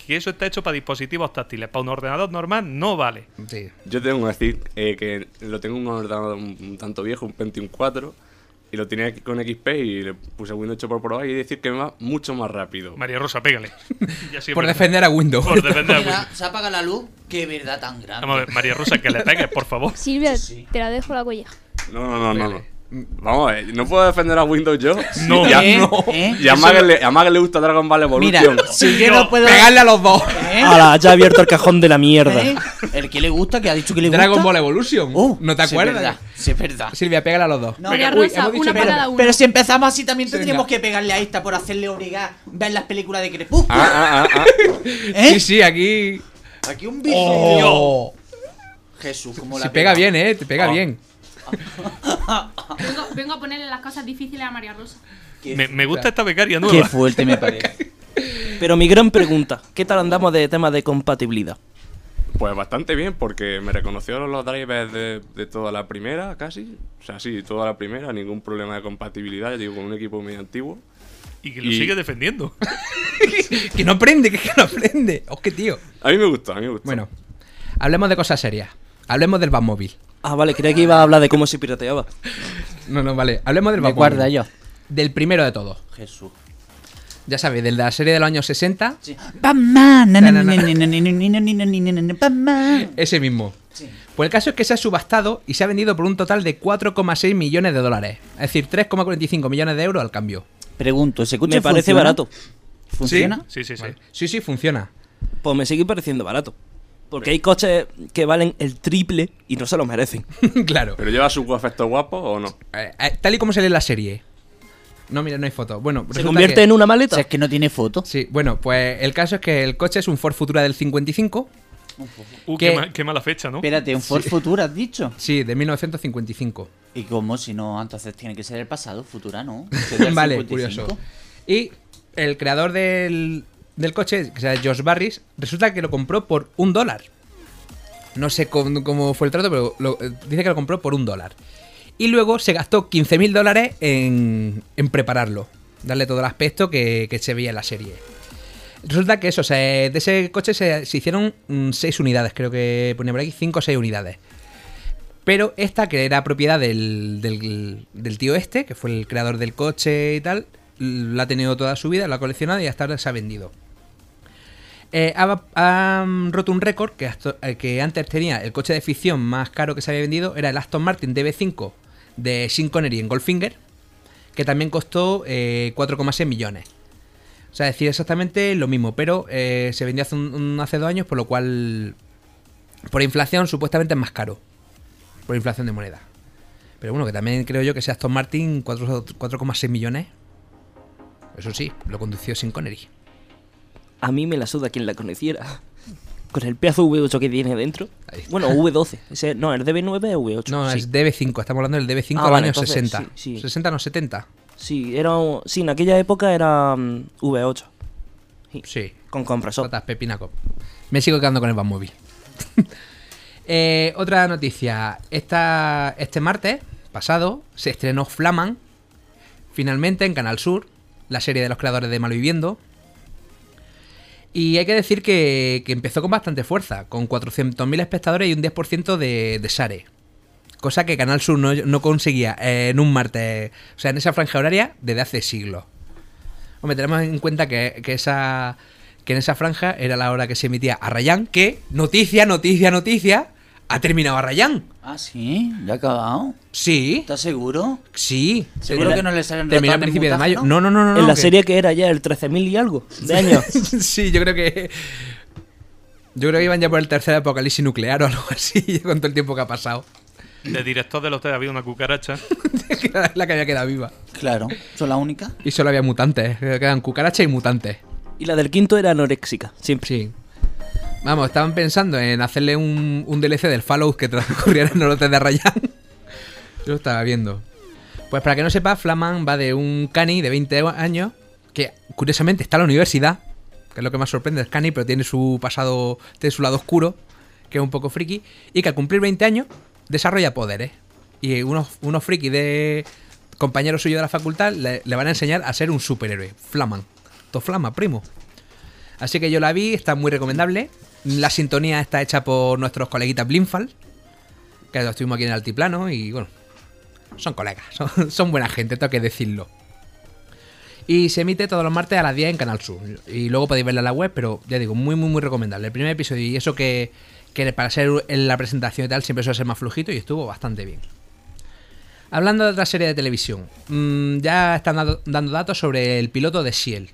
que eso está hecho para dispositivos táctiles. Para un ordenador normal no vale. Sí. Yo tengo que decir eh, que lo tengo en un ordenador un, un tanto viejo, un Pentium 4, y lo tenía aquí con XP y le puse Windows 8 por probar y decir que me va mucho más rápido. María Rosa, pégale. Por defender a Windows. Por defender a Windows. se apaga la luz, qué verdad tan grande. Vamos a ver, María Rosa, que le pegues, por favor. Silvia, Sí. te la dejo la colleja. No, no, no, no. no. Vamos a ver, no puedo defender a Windows yo. No. ya, ¿Eh? no. ¿Eh? Y a Maga le, a gusta Dragon Ball Mira, Evolution. si yo no puedo. Pegarle a los dos. ¿Eh? Ahora, ya he abierto el cajón de la mierda. ¿Eh? El que le gusta, que ha dicho que le gusta. Dragon Ball Evolution. Uh, ¿No te acuerdas? Es verdad, sí, es verdad. Silvia, pégale a los dos. No, María Rosa, una para pégale. cada uno. Pero si empezamos así, también tendríamos que pegarle a esta por hacerle obligar ver las películas de Crepúsculo. Ah, ah, ah, ah. ¿Eh? Sí, sí, aquí. Aquí un bicho. Oh. Jesús, como Si la pega bien, eh. Te pega Oh. bien. Vengo, vengo a ponerle las cosas difíciles a María Rosa. Qué, Me, me gusta esta becaria qué nueva. fuerte me parece. Pero mi gran pregunta, ¿qué tal andamos de tema de compatibilidad? Pues bastante bien, porque me reconoció los drivers de, de toda la primera, casi. O sea, sí, toda la primera, ningún problema de compatibilidad, ya digo, con un equipo muy antiguo. Y que lo Y- sigue defendiendo. Que no aprende, que, es que no aprende. Oh, qué tío. A mí me gustó, a mí me gustó. Bueno, hablemos de cosas serias. Hablemos del Batmóvil. Ah, vale, creía que iba a hablar de cómo se pirateaba. No, no, vale. Hablemos del Me guarda yo. Del primero de todos. Jesús. Ya sabéis, del de la serie de los años 60. Ese mismo. Pues el caso es que se ha subastado y se ha vendido por un total de 4,6 millones de dólares. Es decir, 3,45 millones de euros al cambio. Pregunto, ese coche Me parece barato. ¿Funciona? Sí, sí, sí. Sí, sí, funciona. Pues me sigue pareciendo barato. Porque hay coches que valen el triple y no se lo merecen. claro. ¿Pero lleva su efecto guapo o no? Eh, eh, tal y como se lee en la serie. No, mira, no hay foto. Bueno, ¿Se convierte que- en una O maleta? sea, es que no tiene foto. Sí, bueno, pues el caso es que el coche es un Ford Futura del 55. Uh, ¿Qué? qué, ma- qué mala fecha, ¿no? Espérate, un Ford Futura has dicho. Sí, de 1955. ¿Y cómo? Si no, entonces tiene que ser el pasado, Futura, ¿no? Vale, 55. curioso. Y el creador del, del coche, que se llama Josh Barris, resulta que lo compró por un dólar. No sé cómo, fue el trato, pero lo- eh, dice que lo compró por un dólar. Y luego se gastó 15.000 dólares en, en prepararlo. Darle todo el aspecto que, se veía en la serie. Resulta que eso, o sea, de ese coche se, hicieron 6 unidades, creo que ponía por aquí 5 o 6 unidades. Pero esta, que era propiedad del, del, del tío este, que fue el creador del coche y tal, la ha tenido toda su vida, la ha coleccionado y hasta ahora se ha vendido. Eh, ha, roto un récord eh, que antes tenía el coche de ficción más caro que se había vendido, era el Aston Martin DB5 de Sean Connery en Goldfinger, que también costó eh, 4,6 millones. O sea, decir exactamente lo mismo, pero eh, se vendió hace, hace dos años, por lo cual, por inflación, supuestamente es más caro. Por inflación de moneda. Pero bueno, que también creo yo que ese Aston Martin 4 4,6 millones. Eso sí, lo condució sin Connery. A mí me la suda quien la conociera. Con el pedazo V8 que tiene dentro. Bueno, V12. Ese, no, el DB9 es V8. No, sí. es DB5, estamos hablando del DB5 Ah, del vale, año entonces, 60. sí, sí. 60 no 70. Sí, era sí, en aquella época era mm, V8. Sí. Con compresor. Patas pepinaco. Me sigo quedando con el Batmóvil. Eh, otra noticia. Esta, este martes pasado se estrenó Flaman, finalmente en Canal Sur, la serie de los creadores de Malviviendo. Y hay que decir que, empezó con bastante fuerza, con 400.000 espectadores y un 10% de, de Sare. Cosa que Canal Sur no, conseguía en un martes, o sea, en esa franja horaria desde hace siglos. Hombre, tenemos en cuenta que, que esa que en esa franja era la hora que se emitía a Rayán, que, noticia, noticia, noticia, ha terminado a Rayán. Ah, sí, ya ha acabado. Sí, ¿Estás seguro? sí. Seguro la- que no le salen Terminó a principios de mayo. No, no, no, no. en no, la que- serie que era ya el 13.000 y algo de años. sí, yo creo que. Yo creo que iban ya por el tercer apocalipsis nuclear o algo así, con todo el tiempo que ha pasado. De director del hotel había una cucaracha. La que había quedado viva. Claro, ¿son la única? Y solo había mutantes. eh, Quedan cucarachas y mutantes. Y la del quinto era anoréxica, siempre. Sí. Vamos, estaban pensando en hacerle un, un DLC del Fallout que transcurriera en el hotel de Ryan. Yo lo estaba viendo. Pues para que no sepa, Flaman va de un cani de 20 años que curiosamente está en la universidad, que es lo que más sorprende, es cani, pero tiene su pasado, tiene su lado oscuro, que es un poco friki, y que al cumplir 20 años desarrolla poderes. Y unos, unos frikis de compañeros suyos de la facultad le, le van a enseñar a ser un superhéroe. Flaman. To flama, primo. Así que yo la vi, está muy recomendable. La sintonía está hecha por nuestros coleguitas Blinfal, que estuvimos aquí en el altiplano y bueno, son colegas, son, buena gente, tengo que decirlo. Y se emite todos los martes a las 10 en Canal Sur. Y luego podéis verla en la web, pero ya digo, muy, muy, muy recomendable. El primer episodio y eso que, que para ser en la presentación y tal siempre suele ser más flujito y estuvo bastante bien. Hablando de otra serie de televisión, mm, ya están dando, dando datos sobre el piloto de Shield.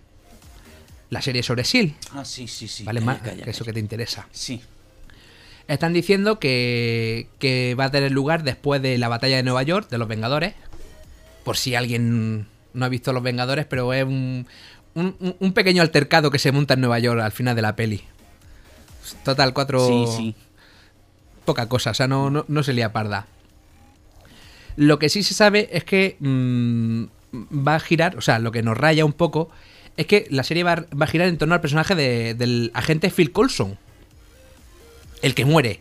La serie sobre Shield. Ah, sí, sí, sí. vale más que eso que te interesa. Sí. Están diciendo que, que va a tener lugar después de la batalla de Nueva York, de los Vengadores. Por si alguien no ha visto los Vengadores, pero es un, un, un- un pequeño altercado que se monta en Nueva York al final de la peli. Total, cuatro... Sí, sí. Poca cosa, o sea, no, no, no se lía parda. Lo que sí se sabe es que mm, va a girar, o sea, lo que nos raya un poco es que la serie va, a- va a girar en torno al personaje de- del agente Phil Coulson. El que muere.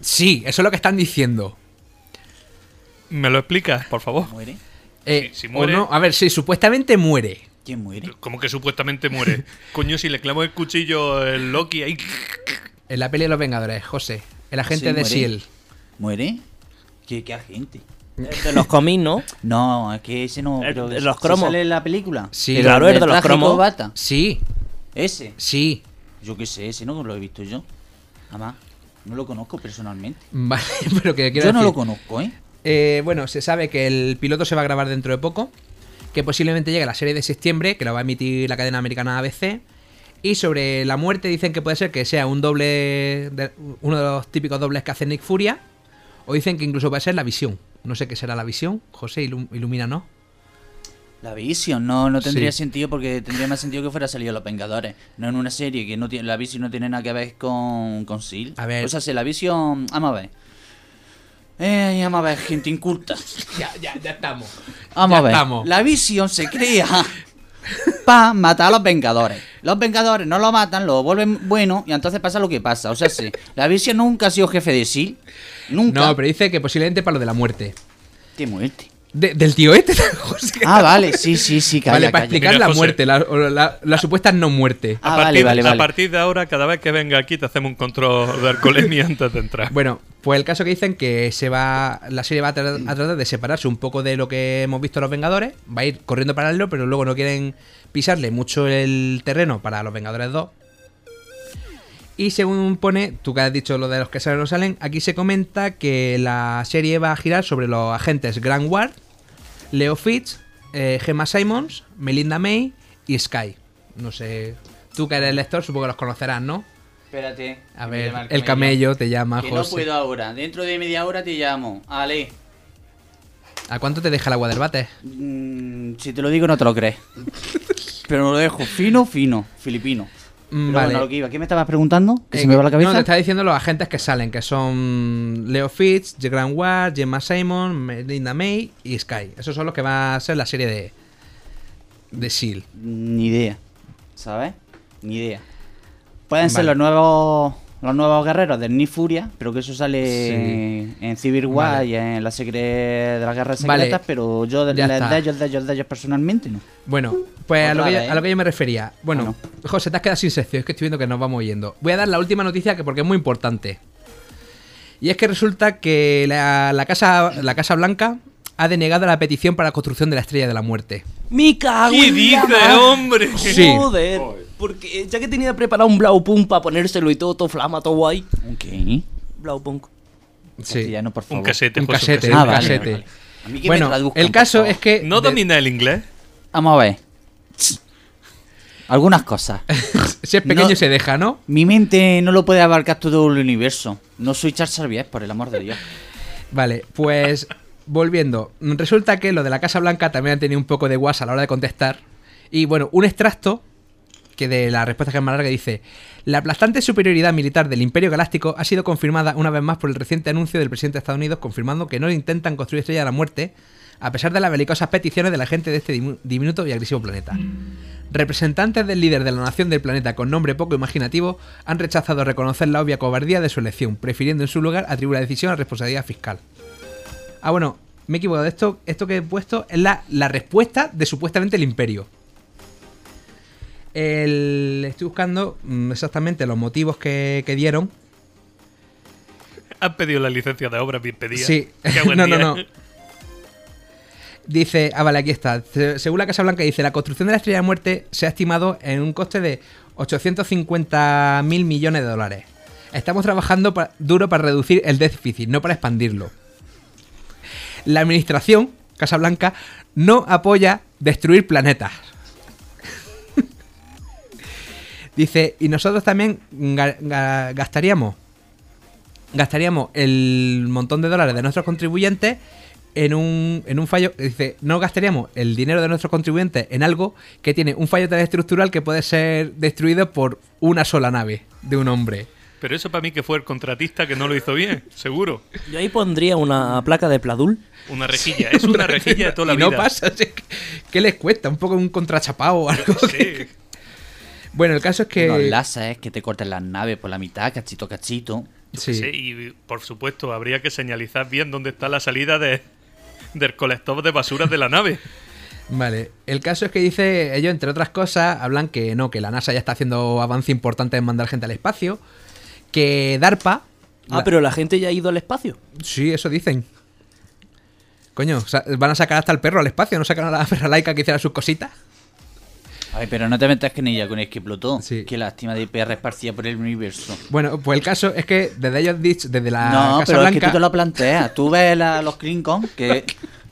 Sí, eso es lo que están diciendo. ¿Me lo explicas, por favor? ¿Muere? Eh, Si- si o muere- no, a ver, sí, supuestamente muere. ¿Quién muere? Como que supuestamente muere. Coño, si le clavo el cuchillo el Loki ahí. En la peli de los Vengadores, José. El agente Sí, de muere. S.H.I.E.L.D. ¿Muere? ¿Qué, qué agente? De los cómics, ¿no? No, es que ese no. El pero de ¿sí los cromos. sale en la película? Sí. El Claro, el de los cromos. corbata. Sí, Ese. sí. Yo qué sé, ese no lo he visto yo. Además, no lo conozco personalmente. Vale, pero que quiero Yo no decir- lo conozco, ¿eh? Eh, bueno, se sabe que el piloto se va a grabar dentro de poco, que posiblemente llegue la serie de septiembre, que lo va a emitir la cadena americana ABC. Y sobre la muerte dicen que puede ser que sea un doble, de- uno de los típicos dobles que hace Nick Furia, o dicen que incluso puede ser la visión. No sé qué será la visión. José, ilum- ilumínanos. La Vision no, no tendría Sí. sentido porque tendría más sentido que fuera salido Los Vengadores. No en una serie que no tiene, la Vision no tiene nada que ver con, con SEAL. A ver. O sea, si la Vision. Vamos a ver. Eh, vamos a ver, gente inculta. Ya, ya, ya estamos. Vamos Ya a ver. estamos. La Vision se crea para matar a los Vengadores. Los Vengadores no lo matan, lo vuelven bueno y entonces pasa lo que pasa. O sea, sí, la Vision nunca ha sido jefe de SEAL. Nunca. No, pero dice que posiblemente para lo de la muerte. Qué muerte. De- del tío este, José. Ah, vale, sí, sí, sí, calla, vale, para calla. explicar Mira, la José. muerte, la, la- la supuesta no muerte. Ah, a, vale, partir, vale, a vale. partir de ahora, cada vez que venga aquí, te hacemos un control de alcoholemia antes de entrar. Bueno, pues el caso que dicen que se va la serie va a, tra- a tratar de separarse un poco de lo que hemos visto en los Vengadores, va a ir corriendo paralelo, pero luego no quieren pisarle mucho el terreno para los Vengadores 2. Y según pone, tú que has dicho lo de los que salen o no salen, aquí se comenta que la serie va a girar sobre los agentes Grand Ward, Leo Fitz, eh, Gemma Simons, Melinda May y Sky. No sé, tú que eres lector supongo que los conocerás, ¿no? Espérate. A me ver, el camello te llama, Que no José. puedo ahora. Dentro de media hora te llamo. Ale. ¿A cuánto te deja el agua del bate? Mm, si te lo digo no te lo crees. Pero lo dejo fino, fino. Filipino. Mm, Pero Vale. bueno, lo que iba, ¿qué me estabas preguntando? Que se Eh, me va la No, te está diciendo los agentes que salen, que son Leo Fitz, The Grand Ward, Gemma Simon, Melinda May y Sky. Esos son los que va a ser la serie de, de S.H.I.E.L.D. Ni idea. ¿Sabes? Ni idea. Pueden ser los nuevos los nuevos guerreros del Ni Furia, pero que eso sale Sí. en Civil War Vale. y en la secre de las guerras Vale. secretas, pero yo de, ellos, de ellos, de ellos personalmente no. Bueno, pues a lo, que yo, vez. a lo que yo me refería. Bueno, José, te has quedado sin sección, es que estoy viendo que nos vamos yendo. Voy a dar la última noticia que porque es muy importante. Y es que resulta que la, la casa, la Casa Blanca ha denegado la petición para la construcción de la Estrella de la Muerte. ¡Mi cago ¿Qué mar! hombre? Sí. Joder. Porque ya que tenía preparado un Blau Punk para ponérselo y todo, todo flama, todo guay. Ok. Blau Punk. Sí. Castellano, por favor. Un casete, Un casete, Ah, un vale, casete. vale, vale. Bueno, el caso es que... ¿No de- domina el inglés? Vamos a ver. Algunas cosas. si es pequeño No- se deja, ¿no? Mi mente no lo puede abarcar todo el universo. No soy Charles Xavier, por el amor de Dios. Vale, pues volviendo. Resulta que lo de la Casa Blanca también ha tenido un poco de guasa a la hora de contestar. Y bueno, un extracto de la respuesta que es más larga dice: La aplastante superioridad militar del Imperio Galáctico ha sido confirmada una vez más por el reciente anuncio del presidente de Estados Unidos confirmando que no intentan construir Estrella de la Muerte a pesar de las belicosas peticiones de la gente de este diminuto y agresivo planeta. Representantes del líder de la nación del planeta con nombre poco imaginativo han rechazado reconocer la obvia cobardía de su elección, prefiriendo en su lugar atribuir la decisión a responsabilidad fiscal. Ah, bueno, me he equivocado. Esto, esto que he puesto es la, la respuesta de supuestamente el imperio. El- estoy buscando mm, exactamente los motivos que, que dieron. Han pedido la licencia de obra bien pedida. Sí, Qué buen no, no, día. no. Dice, ah, vale, aquí está. Se- Según la Casa Blanca, dice: La construcción de la estrella de muerte se ha estimado en un coste de 850 mil millones de dólares. Estamos trabajando duro para reducir el déficit, no para expandirlo. La administración, Casa Blanca, no apoya destruir planetas. Dice, y nosotros también ga- ga- gastaríamos gastaríamos el montón de dólares de nuestros contribuyentes en un, en un fallo. Dice, no gastaríamos el dinero de nuestros contribuyentes en algo que tiene un fallo tan estructural que puede ser destruido por una sola nave de un hombre. Pero eso para mí que fue el contratista que no lo hizo bien, seguro. Yo ahí pondría una placa de Pladul. Una rejilla, es una rejilla de toda la y vida. no pasa, ¿qué les cuesta? Un poco un contrachapado o algo. Sí. que- Bueno, el caso es que. Los láseres que te corten las naves por la mitad, cachito, cachito. Sí. Sí, y por supuesto habría que señalizar bien dónde está la salida de, del colector de basuras de la nave. Vale, el caso es que dice, ellos entre otras cosas hablan que no, que la NASA ya está haciendo avance importante en mandar gente al espacio, que DARPA... Ah, la- pero la gente ya ha ido al espacio. Sí, eso dicen. Coño, van a sacar hasta el perro al espacio, ¿no sacaron a la perra laica que hiciera sus cositas? Ay, pero no te metas con ella, con el que explotó. Sí. Qué lástima de perra esparcida por el universo. Bueno, pues el caso es que desde ellos dich- desde la no, Casa pero es que Blanca... tú te lo planteas. Tú ves la- los Klingons que,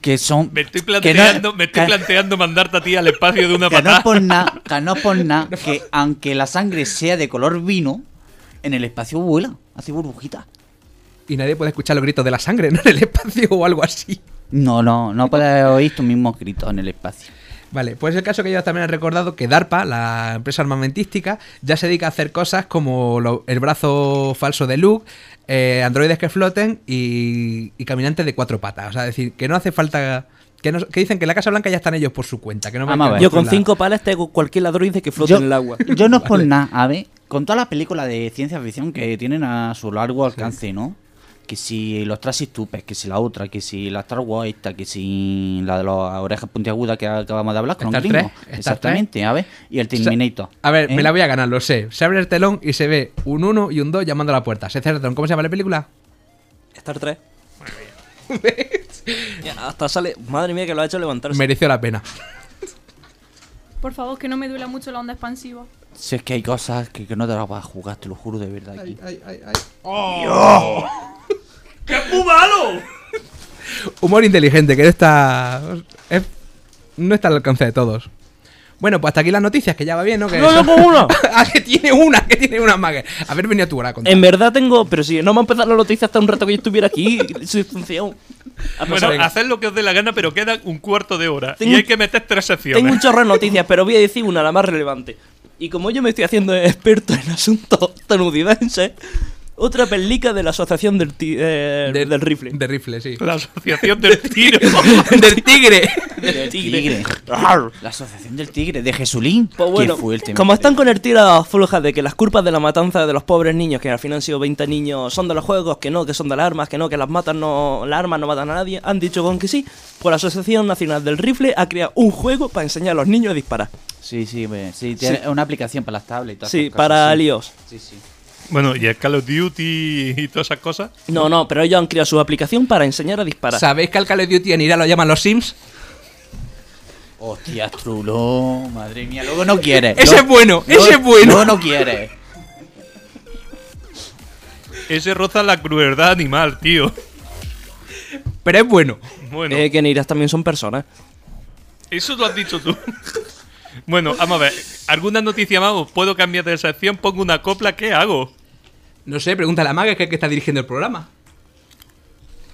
que son. Me estoy que no- planteando, me estoy que- planteando mandarte a ti al espacio de una Que no patada. por nada, que no por nada, que aunque la sangre sea de color vino, en el espacio vuela, hace burbujitas. Y nadie puede escuchar los gritos de la sangre, ¿no? En el espacio o algo así. No, no, no puedes oír tus mismos gritos en el espacio. Vale, pues el caso que ellos también han recordado que DARPA, la empresa armamentística, ya se dedica a hacer cosas como lo- el brazo falso de Luke, eh, androides que floten y, y caminantes de cuatro patas. O sea, decir, que no hace falta... Que, dicen que en la Casa Blanca ya están ellos por su cuenta. Que no a. Yo con la- cinco palas tengo cualquier ladroide que flote Yo, en el agua. yo no es por nada, a ver, con todas las películas de ciencia ficción que tienen a su largo alcance, ¿no? Que si los Trasistupes, que si la otra, que si la Star Wars esta, que si la de las orejas puntiagudas que acabamos de hablar con Star un gringo. Star Exactamente, a ver. Y el Terminator. A ver, ¿eh? me la voy a ganar, lo sé. Se abre el telón y se ve un 1 y un 2 llamando a la puerta. Se cierra el telón. ¿Cómo se llama la película? Star 3. Ya, Hasta sale. Madre mía, que lo ha hecho levantarse. Mereció la pena. Por favor, que no me duela mucho la onda expansiva. Si es que hay cosas que, que no te las vas a jugar, te lo juro de verdad. Aquí. ¡Qué es muy malo! Humor inteligente, que no está. es- no está al alcance de todos. Bueno, pues hasta aquí las noticias, que ya va bien, ¿no? Que No, con una. ah, que tiene una, que tiene una más. que- A ver, venido tú ahora a contar. En verdad tengo. Pero si no me ha empezado la noticia hasta un rato que yo estuviera aquí. Sin función. Ha Bueno, pasado- haced lo que os dé la gana, pero queda un cuarto de hora. Tengo y hay que meter tres secciones. Tengo un chorro de noticias, pero voy a decir una, la más relevante. Y como yo me estoy haciendo experto en asuntos estadounidenses, otra película de la Asociación del, ti- eh, De- del Rifle. De rifle, sí. La asociación del tiro. del tigre. Del tigre. La asociación del tigre, de Jesulín. Pues bueno, Qué fuerte, como están con el tiro a floja de que las culpas de la matanza de los pobres niños, que al final han sido 20 niños, son de los juegos, que no, que son de las armas, que no, que las matan no, las armas no matan a nadie, han dicho con que sí, pues la Asociación Nacional del Rifle ha creado un juego para enseñar a los niños a disparar. Sí, sí, sí, tiene una aplicación para las tablets y todas Sí, esas cosas, para sí. líos. Sí, sí. Bueno, y el Call of Duty y todas esas cosas. No, no, pero ellos han creado su aplicación para enseñar a disparar. ¿Sabéis que al Call of Duty en Irak lo llaman los Sims? Hostia, trulo, madre mía, luego no quiere. Ese es bueno, ese es bueno. Luego no quiere. Ese roza la crueldad animal, tío. Pero es bueno. Bueno, Eh, que en Irak también son personas. eso lo has dicho tú. bueno, vamos a ver. ¿Alguna noticia más? ¿O ¿Puedo cambiar de sección? Pongo una copla, ¿qué hago? No sé, pregúntale a Maga, que es el que está dirigiendo el programa.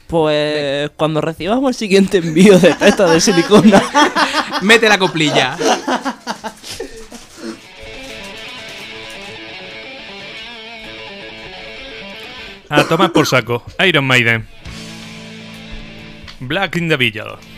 Pues cuando recibamos el siguiente envío de pesta de silicona, Mete la coplilla. A tomar por saco. Iron Maiden. Black in the Village.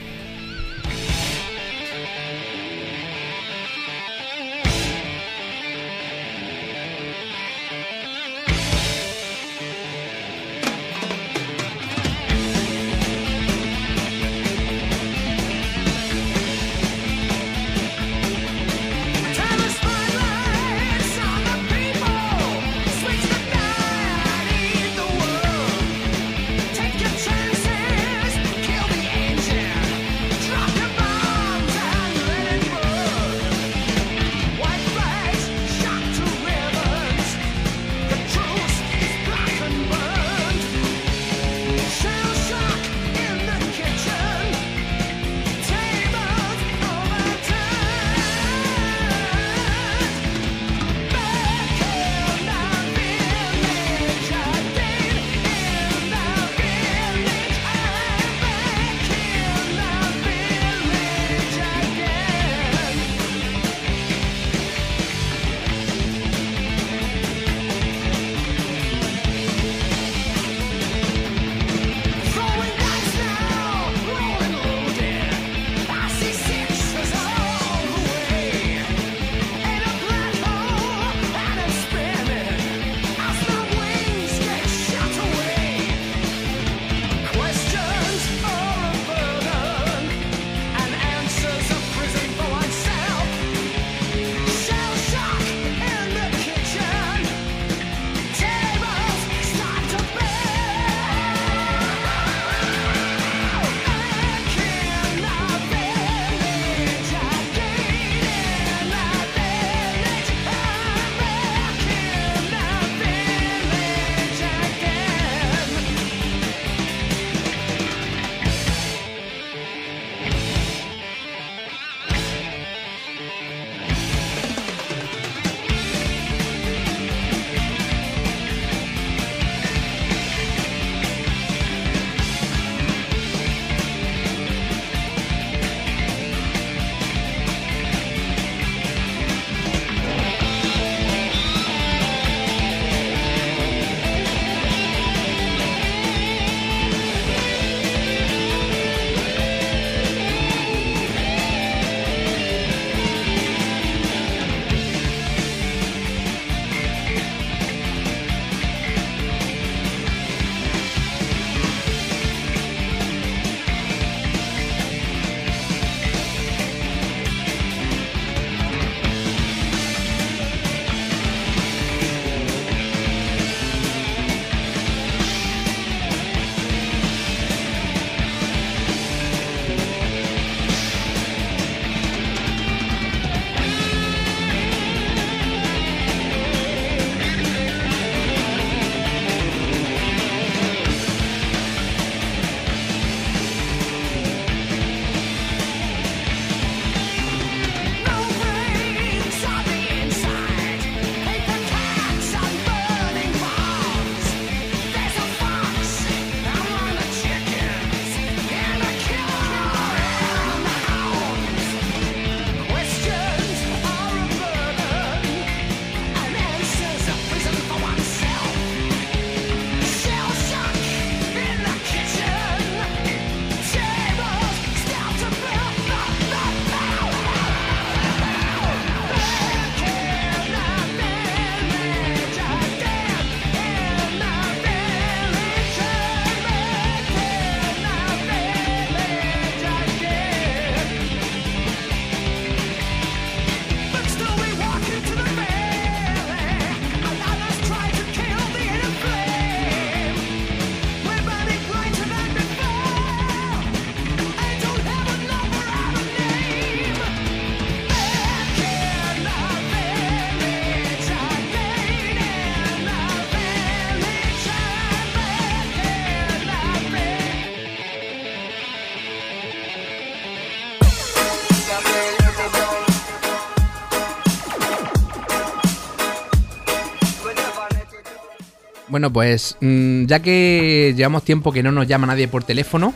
Bueno, pues mm, ya que llevamos tiempo que no nos llama nadie por teléfono,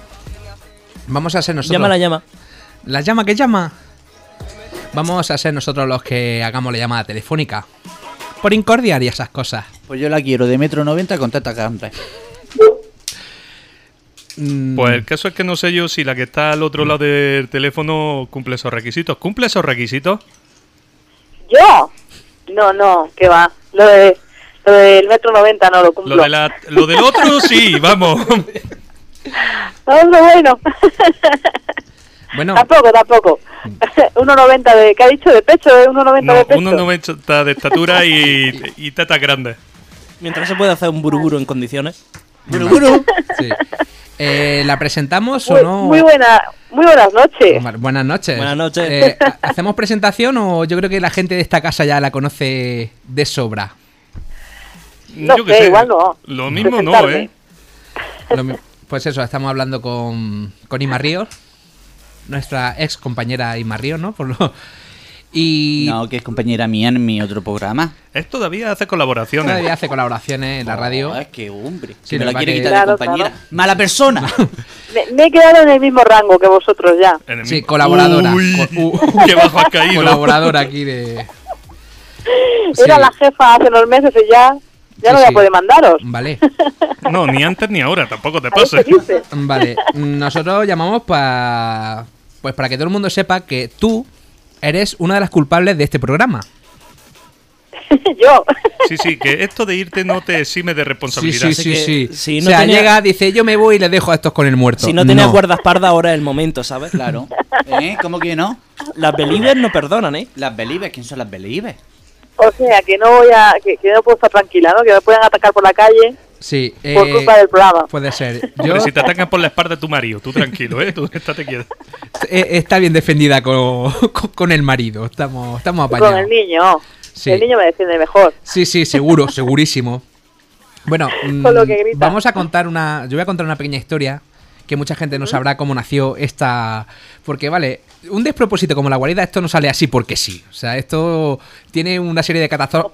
vamos a ser nosotros. Llama la llama. ¿La llama que llama? Vamos a ser nosotros los que hagamos la llamada telefónica. Por incordiar y esas cosas. Pues yo la quiero de metro 90 con teta grande. Mm, Pues el caso es que no sé yo si la que está al otro lado del teléfono cumple esos requisitos. ¿Cumple esos requisitos? ¿Yo? No, no, que va. Lo, de, lo del metro 90 no lo cumplo. Lo, de la- lo del otro sí, vamos. No, no, bueno. Bueno, tampoco, tampoco. 1,90 de... ¿Qué ha dicho? ¿De pecho? ¿eh? 1,90 No, de pecho? 1,90 de estatura y, y tetas grandes. Mientras se puede hacer un buruburu en condiciones. ¡Buruburu! sí. Eh, ¿La presentamos Muy, o no? muy buena, muy buenas noches. Bu- Buenas noches. Buenas noches. Eh, ¿ha- ¿Hacemos presentación o yo creo que la gente de esta casa ya la conoce de sobra? No Yo qué sé, igual no. Lo mismo no. ¿eh? Lo pues eso, estamos hablando con, con Ima Ríos, nuestra ex compañera Ima Ríos, ¿no? Por lo, y No, que es compañera mía en mi otro programa. Es todavía hace colaboraciones. todavía hace colaboraciones en la radio. Oh, es que hombre. Sí, me lo la que quiere quitar que- de compañera. claro. ¡Mala persona! Me, me he quedado en el mismo rango que vosotros ya. Sí, mismo- colaboradora. Uy, uh, qué bajo has caído. colaboradora aquí de... Era Sí. la jefa hace unos meses y ya, ya Sí, no voy a sí. poder mandaros. Vale, No, ni antes ni ahora, tampoco te pases. vale. Nosotros llamamos para... Pues para que todo el mundo sepa que tú eres una de las culpables de este programa. Yo. Sí, sí, que esto de irte no te exime de Sí, responsabilidad. sí, sí, que sí. si o no sea, tenía- llega, dice, yo me voy y les dejo a estos con el muerto. Si no tenías guardaespaldas, ahora es el momento, ¿sabes? Claro. ¿Eh? ¿Cómo que no? Las believers no perdonan, ¿eh? Las Believers, ¿quién son las Believers? O sea, que no voy a, que, que no puedo estar tranquila, ¿no? Que me pueden atacar por la calle Sí, por eh, culpa del programa. puede ser. Yo, Hombre, si te atacan por la espalda tu marido, tú tranquilo, ¿eh? Tú estate quieto. eh, está bien defendida con, con, con el marido. Estamos, estamos Con apañados. el niño. Sí. El niño me defiende mejor. Sí, sí, seguro, segurísimo. Bueno, mm, Con lo que grita. vamos a contar una. Yo voy a contar una pequeña historia que mucha gente no sabrá cómo nació esta. Porque, vale, un despropósito como la guarida, esto no sale así porque sí. O sea, esto tiene una serie de,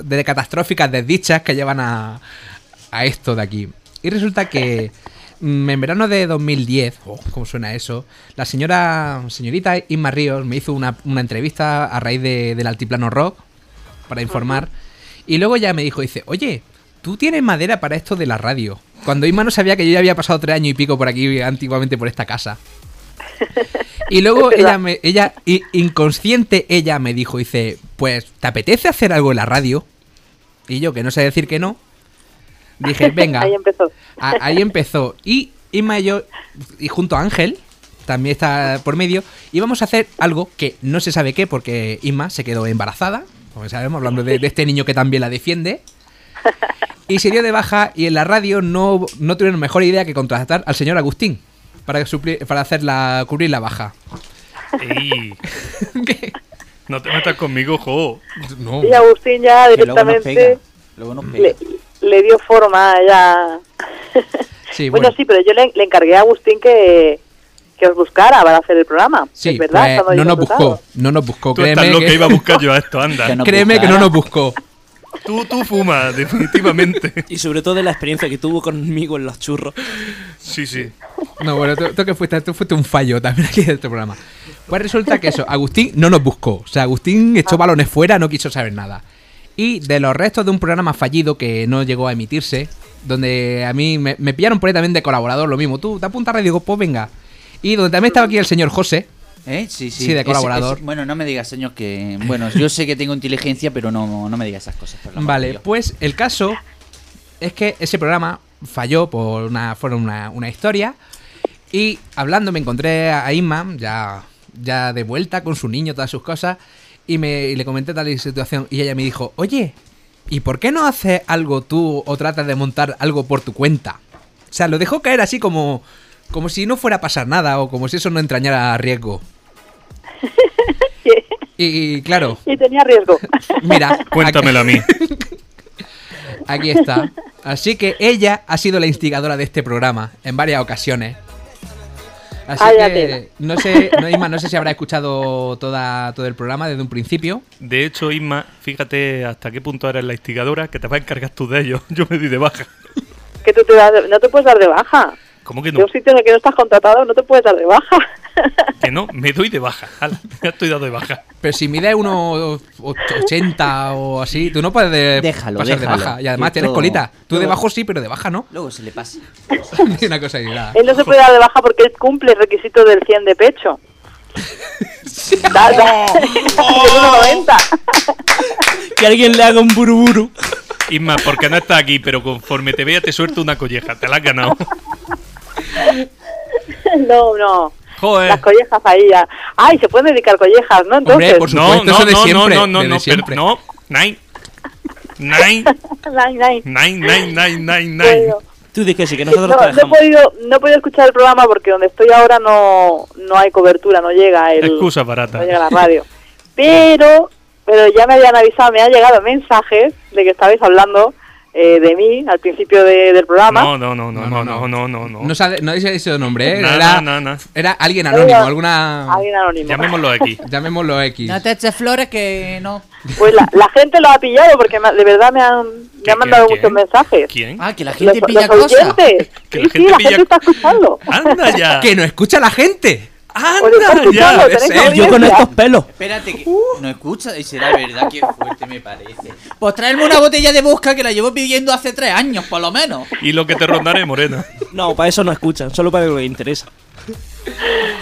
de catastróficas desdichas que llevan a, a esto de aquí. Y resulta que mm, en verano de 2010, oh, ¿cómo suena eso? La señora, señorita Inma Ríos me hizo una, una entrevista a raíz de- del Altiplano Rock para informar. Y luego ya me dijo, dice, oye, tú tienes madera para esto de la radio. Cuando Inma no sabía que yo ya había pasado tres años y pico por aquí antiguamente por esta casa. Y luego ella, me, ella inconsciente, ella me dijo, dice, pues, ¿te apetece hacer algo en la radio? Y yo, que no sé decir que no, dije, venga. Ahí empezó. A- ahí empezó. Y Inma y yo, y junto a Ángel, también está por medio, íbamos a hacer algo que no se sabe qué, porque Inma se quedó embarazada, como sabemos, hablando de, de este niño que también la defiende. Y se dio de baja y en la radio no, no tuvieron mejor idea que contratar al señor Agustín para, suplir- para hacer la, cubrir la baja. Ey, no te metas conmigo, jo. No. Y Agustín ya Que luego nos pega. directamente Luego nos le, pega. le dio forma ya. Sí, bueno, bueno. sí, pero yo le, le encargué a Agustín que, que os buscara para hacer el programa. Sí, es verdad. pues, no nos buscó, no nos buscó. Tú Créeme estás lo que, que iba a buscar yo a esto, anda. Que no créeme que no nos buscó. Tú, tú fumas, definitivamente. Y sobre todo de la experiencia que tuvo conmigo en los churros. Sí, sí. No, bueno, tú, tú que fuiste, tú fuiste un fallo también aquí de este programa. Pues resulta que eso, Agustín no nos buscó. O sea, Agustín echó balones fuera, no quiso saber nada. Y de los restos de un programa fallido que no llegó a emitirse, donde a mí me, me pillaron por ahí también de colaborador, lo mismo. Tú te apuntas a radio, digo, pues venga. Y donde también estaba aquí el señor José. ¿Eh? Sí, sí. Sí, de colaborador. bueno, no me digas, señor, que... Bueno, yo sé que tengo inteligencia, pero no, no me digas esas cosas. por Vale, pues el caso es que ese programa falló por una, por una, una historia. Y hablando me encontré a Inma, ya, ya de vuelta con su niño, todas sus cosas. Y, me, y le comenté tal situación. Y ella me dijo, oye, ¿y por qué no haces algo tú o tratas de montar algo por tu cuenta? O sea, lo dejó caer así como, como si no fuera a pasar nada o como si eso no entrañara riesgo. Y claro, Y tenía riesgo. mira, Cuéntamelo a mí. Aquí está. Así que ella ha sido la instigadora de este programa en varias ocasiones. Así que no sé, no, Isma, no sé si habrá escuchado toda, todo el programa desde un principio. De hecho, Isma, fíjate hasta qué punto eres la instigadora, que te vas a encargar tú de ello. Yo me doy de baja. Que tú te das de- no te puedes dar de baja. ¿Cómo que De no? un sitio en el que no estás contratado no te puedes dar de baja. Que no, me doy de baja. Ya estoy dado de baja. Pero si mide unos 80 o así, tú no puedes de- Déjalo, pasar déjalo. de baja. Y además tienes todo- colita. Tú de todo- bajo sí, pero de baja no. Luego se le pasa. Una cosa ahí, nada. Él no se puede dar de baja porque él cumple el requisito del 100 de pecho. Da, da. Es 1,90. Que alguien le haga un buruburu. Isma, porque no estás aquí, pero conforme te vea te suelto una colleja. Te la has ganado. No, no. Joder. Las collejas ahí ya. Ay, se pueden dedicar collejas, ¿no? Entonces. Hombre, por No, supuesto, no, eso de no, siempre. no, no, desde no, pero- siempre. no. Nine. Nine. Nine, nine. Nine, nine, nine, nine, Tú dices que sí, que nosotros no, te no he podido, no he podido escuchar el programa porque donde estoy ahora no, no hay cobertura, no llega el, Excusa barata. no llega la radio. Pero, pero ya me habían avisado, me han llegado mensajes de que estabais hablando eh, de mí al principio de, del programa. No, no, no, no, no, no, no, no. No, no, sale, no dice ese nombre, ¿eh? No, era, no, no, era alguien anónimo, alguna... Alguien anónimo. Llamémoslo X. Llamémoslo X. No te eches flores que no. Pues la, la gente lo ha pillado porque de verdad me han, me han mandado ¿quién? muchos mensajes. ¿Quién? Ah, que la gente los, pilla cosas. Sí, la gente, sí, pilla... la gente está escuchando. Anda ya. que no escucha la gente. Pues ¡Anda ya! Yo con estos pelos. Espérate, que no escucha y será verdad que fuerte me parece. Pues traerme una botella de bosca que la llevo pidiendo hace tres años, por lo menos. Y lo que te rondaré, Morena. No, para eso no escuchan, solo para lo que les interesa.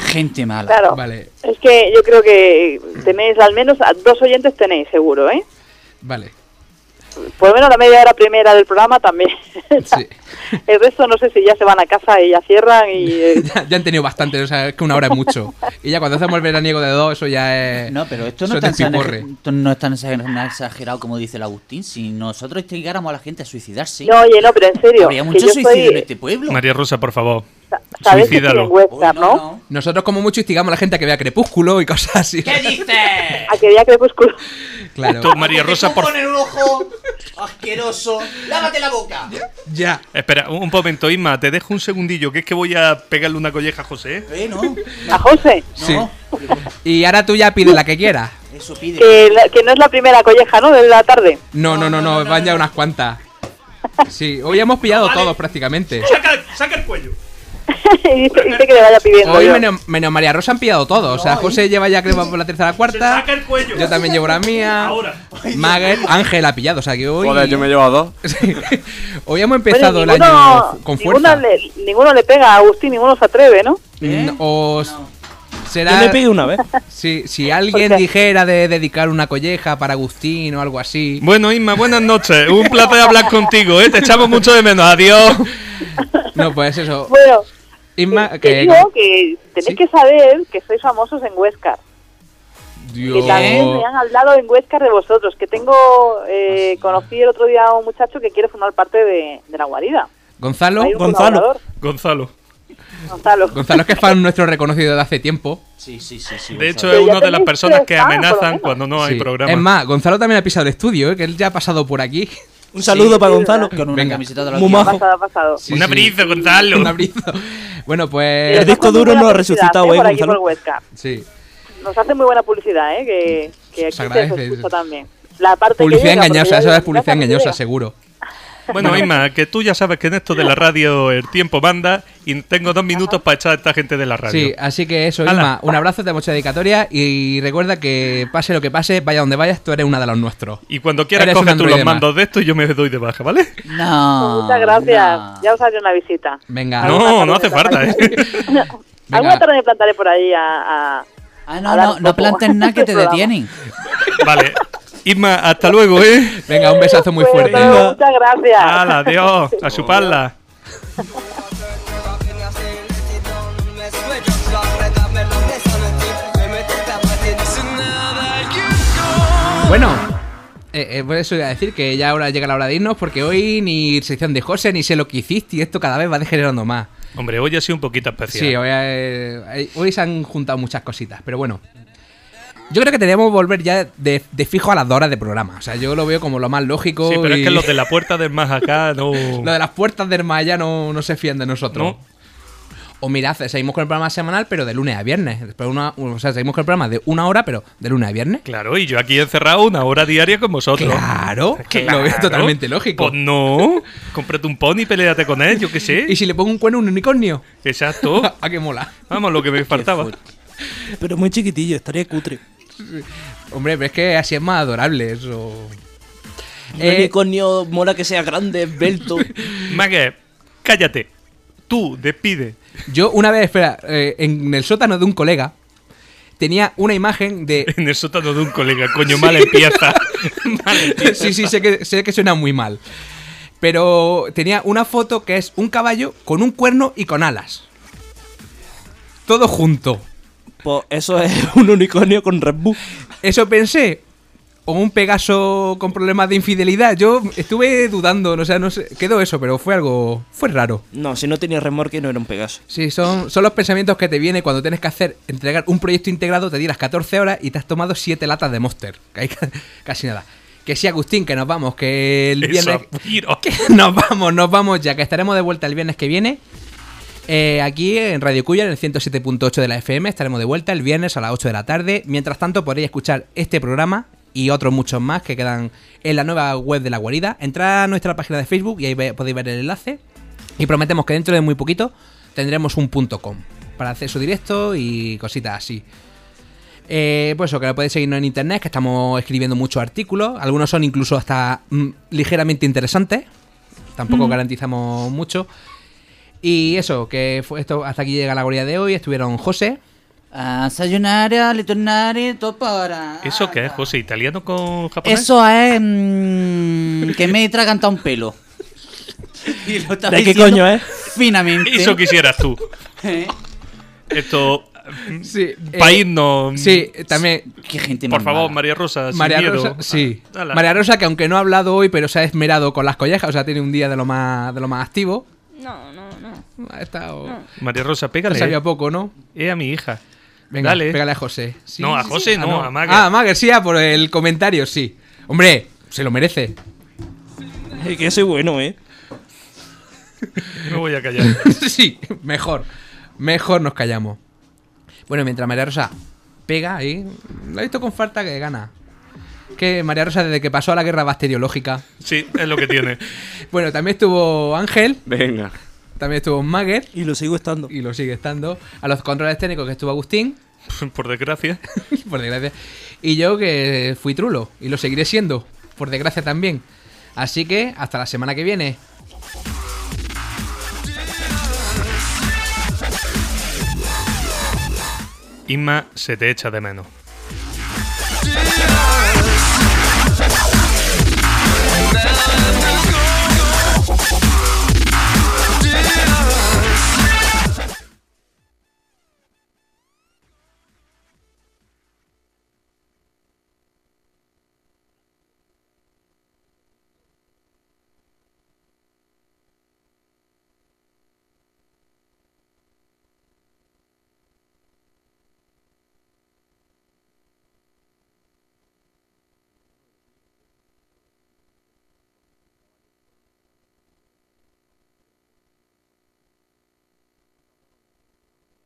Gente mala. Claro. Vale, Es que yo creo que tenéis, al menos a dos oyentes tenéis, seguro, ¿eh? vale. Por lo menos la media hora primera del programa también. Sí. El resto no sé si ya se van a casa y ya cierran y... eh, Ya, ya han tenido bastante, o sea, es que una hora es mucho. Y ya cuando hacemos el veraniego de dos, eso ya es... No, pero esto no, es tan esto no es tan exager- exagerado como dice el Agustín. Si nosotros instigáramos a la gente a suicidarse, No, oye, no, pero en serio. habría mucho suicidio en soy... este pueblo. María Rosa, por favor. Que Uy, ¿no? Nosotros como mucho instigamos a la gente a que vea Crepúsculo y cosas así. ¿Qué dices? A que día Crepúsculo. Claro. Tú, María Rosa, por... en el ojo asqueroso. Lávate la boca. Ya. Espera, un un momento, Isma, te dejo un segundillo, que es que voy a pegarle una colleja a José. ¿eh? Eh, no. A José. Sí. No. Y ahora tú ya pides la que quieras. Eso pide. Que, la- que no es la primera colleja, ¿no? De la tarde. No, no, no, no, van ya unas cuantas. Sí, hoy hemos pillado todos prácticamente. ¡Saca, saca el cuello! y dice, que le vaya pidiendo Hoy menos, menos María Rosa han pillado todos. O sea, José lleva ya creo por la tercera ¡Se cuarta. saca el cuello! Yo también llevo la mía. Ahora. Maguel, Ángel ha pillado. O sea que hoy. Joder, yo me llevo a dos. Hoy hemos Bueno, empezado el año con ninguno fuerza. le, ninguno le pega a Agustín, ninguno se atreve, ¿no? Mm, O s- Yo será. me pegué una vez. Si, si alguien dijera de dedicar una colleja para Agustín o algo así. Bueno, Isma, buenas noches. Un placer hablar contigo, ¿eh? Te echamos mucho de menos. Adiós. No, pues eso. Bueno, Isma, te que. digo que tenéis ¿Sí? que saber que sois famosos en Huescar. Que Dios. también me han hablado en Huescar de vosotros. Que tengo, eh, conocí el otro día a un muchacho que quiere formar parte de, de la guarida. Gonzalo. Hay Gonzalo. Gonzalo. Gonzalo. Gonzalo es que es fan nuestro reconocido de hace tiempo. Sí, sí, sí, sí. De hecho, es una de las personas que amenazan cuando no hay Sí. programa. Es más, Gonzalo también ha pisado el estudio, ¿eh? que él ya ha pasado por aquí. Un saludo para sí, Gonzalo. Con una Venga. camiseta de la Muy majo. pasado, pasado. Sí, Un abrizo, Gonzalo. Un abrizo. Bueno, pues. El disco duro no ha resucitado, ¿eh, por aquí Gonzalo? por. Sí. Nos hace muy buena publicidad, ¿eh? Que, que aquí Se se, escucha también. La parte que Publicidad llega, porque engañosa, llega es publicidad engañosa, llega. seguro. Bueno, Isma, que tú ya sabes que en esto de la radio el tiempo manda y tengo dos minutos para echar a esta gente de la radio. Sí, así que eso, Hala. Isma, un abrazo, te mucha dedicatoria y recuerda que pase lo que pase, vaya donde vayas, tú eres una de los nuestros. Y cuando quieras Eres coge tú los mandos de esto y yo me doy de baja, ¿vale? No. Muchas gracias. no. Ya os haré una visita. Venga. No, no hace falta. ¿eh? Alguna tarde me plantaré por ahí a... a- Ah, no, A no, no plantes nada que te Programa. detienen. Vale. Isma, hasta luego, ¿eh? Venga, un besazo muy Bueno, fuerte. muchas gracias. Hala, adiós. A chuparla. Bueno, eh, eh, por eso iba a decir que ya ahora llega la hora de irnos porque hoy ni sección de José ni sé lo que hiciste y esto cada vez va degenerando más. Hombre, hoy ha sido un poquito especial. Sí, hoy, eh, hoy se han juntado muchas cositas, pero bueno. Yo creo que tenemos que volver ya de, de fijo a las dos horas de programa. O sea, yo lo veo como lo más lógico. Sí, pero es que los de la puerta del más acá no. Lo de las puertas del Maya no, no se fían de nosotros. No. O mirad, seguimos con el programa semanal, pero de lunes a viernes. Después una, o sea, seguimos con el programa de una hora, pero de lunes a viernes. Claro, y yo aquí encerrado una hora diaria con vosotros. Claro, lo veo totalmente lógico. Pues no. Cómprate un pony y peleate con él, yo qué sé. ¿Y si le pongo un cuerno a un unicornio? Exacto. ¿A qué mola? Vamos, lo que me faltaba. Pero muy chiquitillo, estaría cutre. Hombre, pero es que así es más adorable eso. Un Eh, unicornio mola que sea grande, esbelto. Mague, cállate. Tú, despide. Yo una vez, espera, eh, en el sótano de un colega tenía una imagen de... En el sótano de un colega, coño, mal empieza. Mal empieza. sí, sí, sé que, sé que suena muy mal. Pero tenía una foto que es un caballo con un cuerno y con alas. Todo junto. Pues eso es un unicornio con Red Bull. Eso pensé. O un Pegaso con problemas de infidelidad. Yo estuve dudando, no, sé, no sé. Quedó eso, pero fue algo. Fue raro. No, si no tenía remorque no era un Pegaso. Sí, son, son los pensamientos que te vienen cuando tienes que hacer, entregar un proyecto integrado, te tiras 14 horas y te has tomado 7 latas de Monster. Casi nada. Que sí, Agustín, que nos vamos, que el viernes... Que nos vamos, nos vamos ya, que estaremos de vuelta el viernes que viene. Eh, aquí en Radio Cuya, en el 107.8 de la FM, estaremos de vuelta el viernes a las 8 de la tarde. Mientras tanto, podréis escuchar este programa y otros muchos más que quedan en la nueva web de la guarida. Entrad a nuestra página de Facebook y ahí ve- podéis ver el enlace. Y prometemos que dentro de muy poquito tendremos un punto .com para acceso directo y cositas así. Eh, pues eso, que podéis seguirnos en internet, que estamos escribiendo muchos artículos. Algunos son incluso hasta mm, ligeramente interesantes. Tampoco garantizamos mucho. Y eso, que fue esto hasta aquí llega la guardia de hoy. Estuvieron José, Ah, Sayonara, topara. ¿Eso qué es, José? ¿Italiano con japonés? Eso es mm, que me traga cantado un pelo. Y lo ¿De qué coño es? Finamente. Eso quisieras tú. ¿Eh? Esto. Sí, Para eh, irnos. Sí, también. Qué gente Por favor, mala. María Rosa. sin María miedo. Rosa, sí. Hala. María Rosa, que aunque no ha hablado hoy, pero se ha esmerado con las collejas, o sea, tiene un día de lo más, de lo más activo. No, no, no. Ha estado. María Rosa, No pégale. sabía poco, ¿no? Es a mi hija. Venga, Dale. pégale a José. Sí, No, a sí, José sí. no, Ah, a Mager. Ah, a Mager, sí, ah, por el comentario, sí. Hombre, se lo merece. Es que soy bueno, ¿eh? Me voy a callar. sí, mejor. Mejor nos callamos. Bueno, mientras María Rosa pega ahí, lo he visto con falta que gana. Que María Rosa, desde que pasó a la guerra bacteriológica. Sí, es lo que tiene. Bueno, también estuvo Ángel, Venga. También estuvo Mager, Y lo sigo estando. y lo sigue estando. A los controles técnicos que estuvo Agustín, Por desgracia. por desgracia. Y yo que fui trulo, y lo seguiré siendo, por desgracia también. Así que, hasta la semana que viene. Inma se te echa de menos.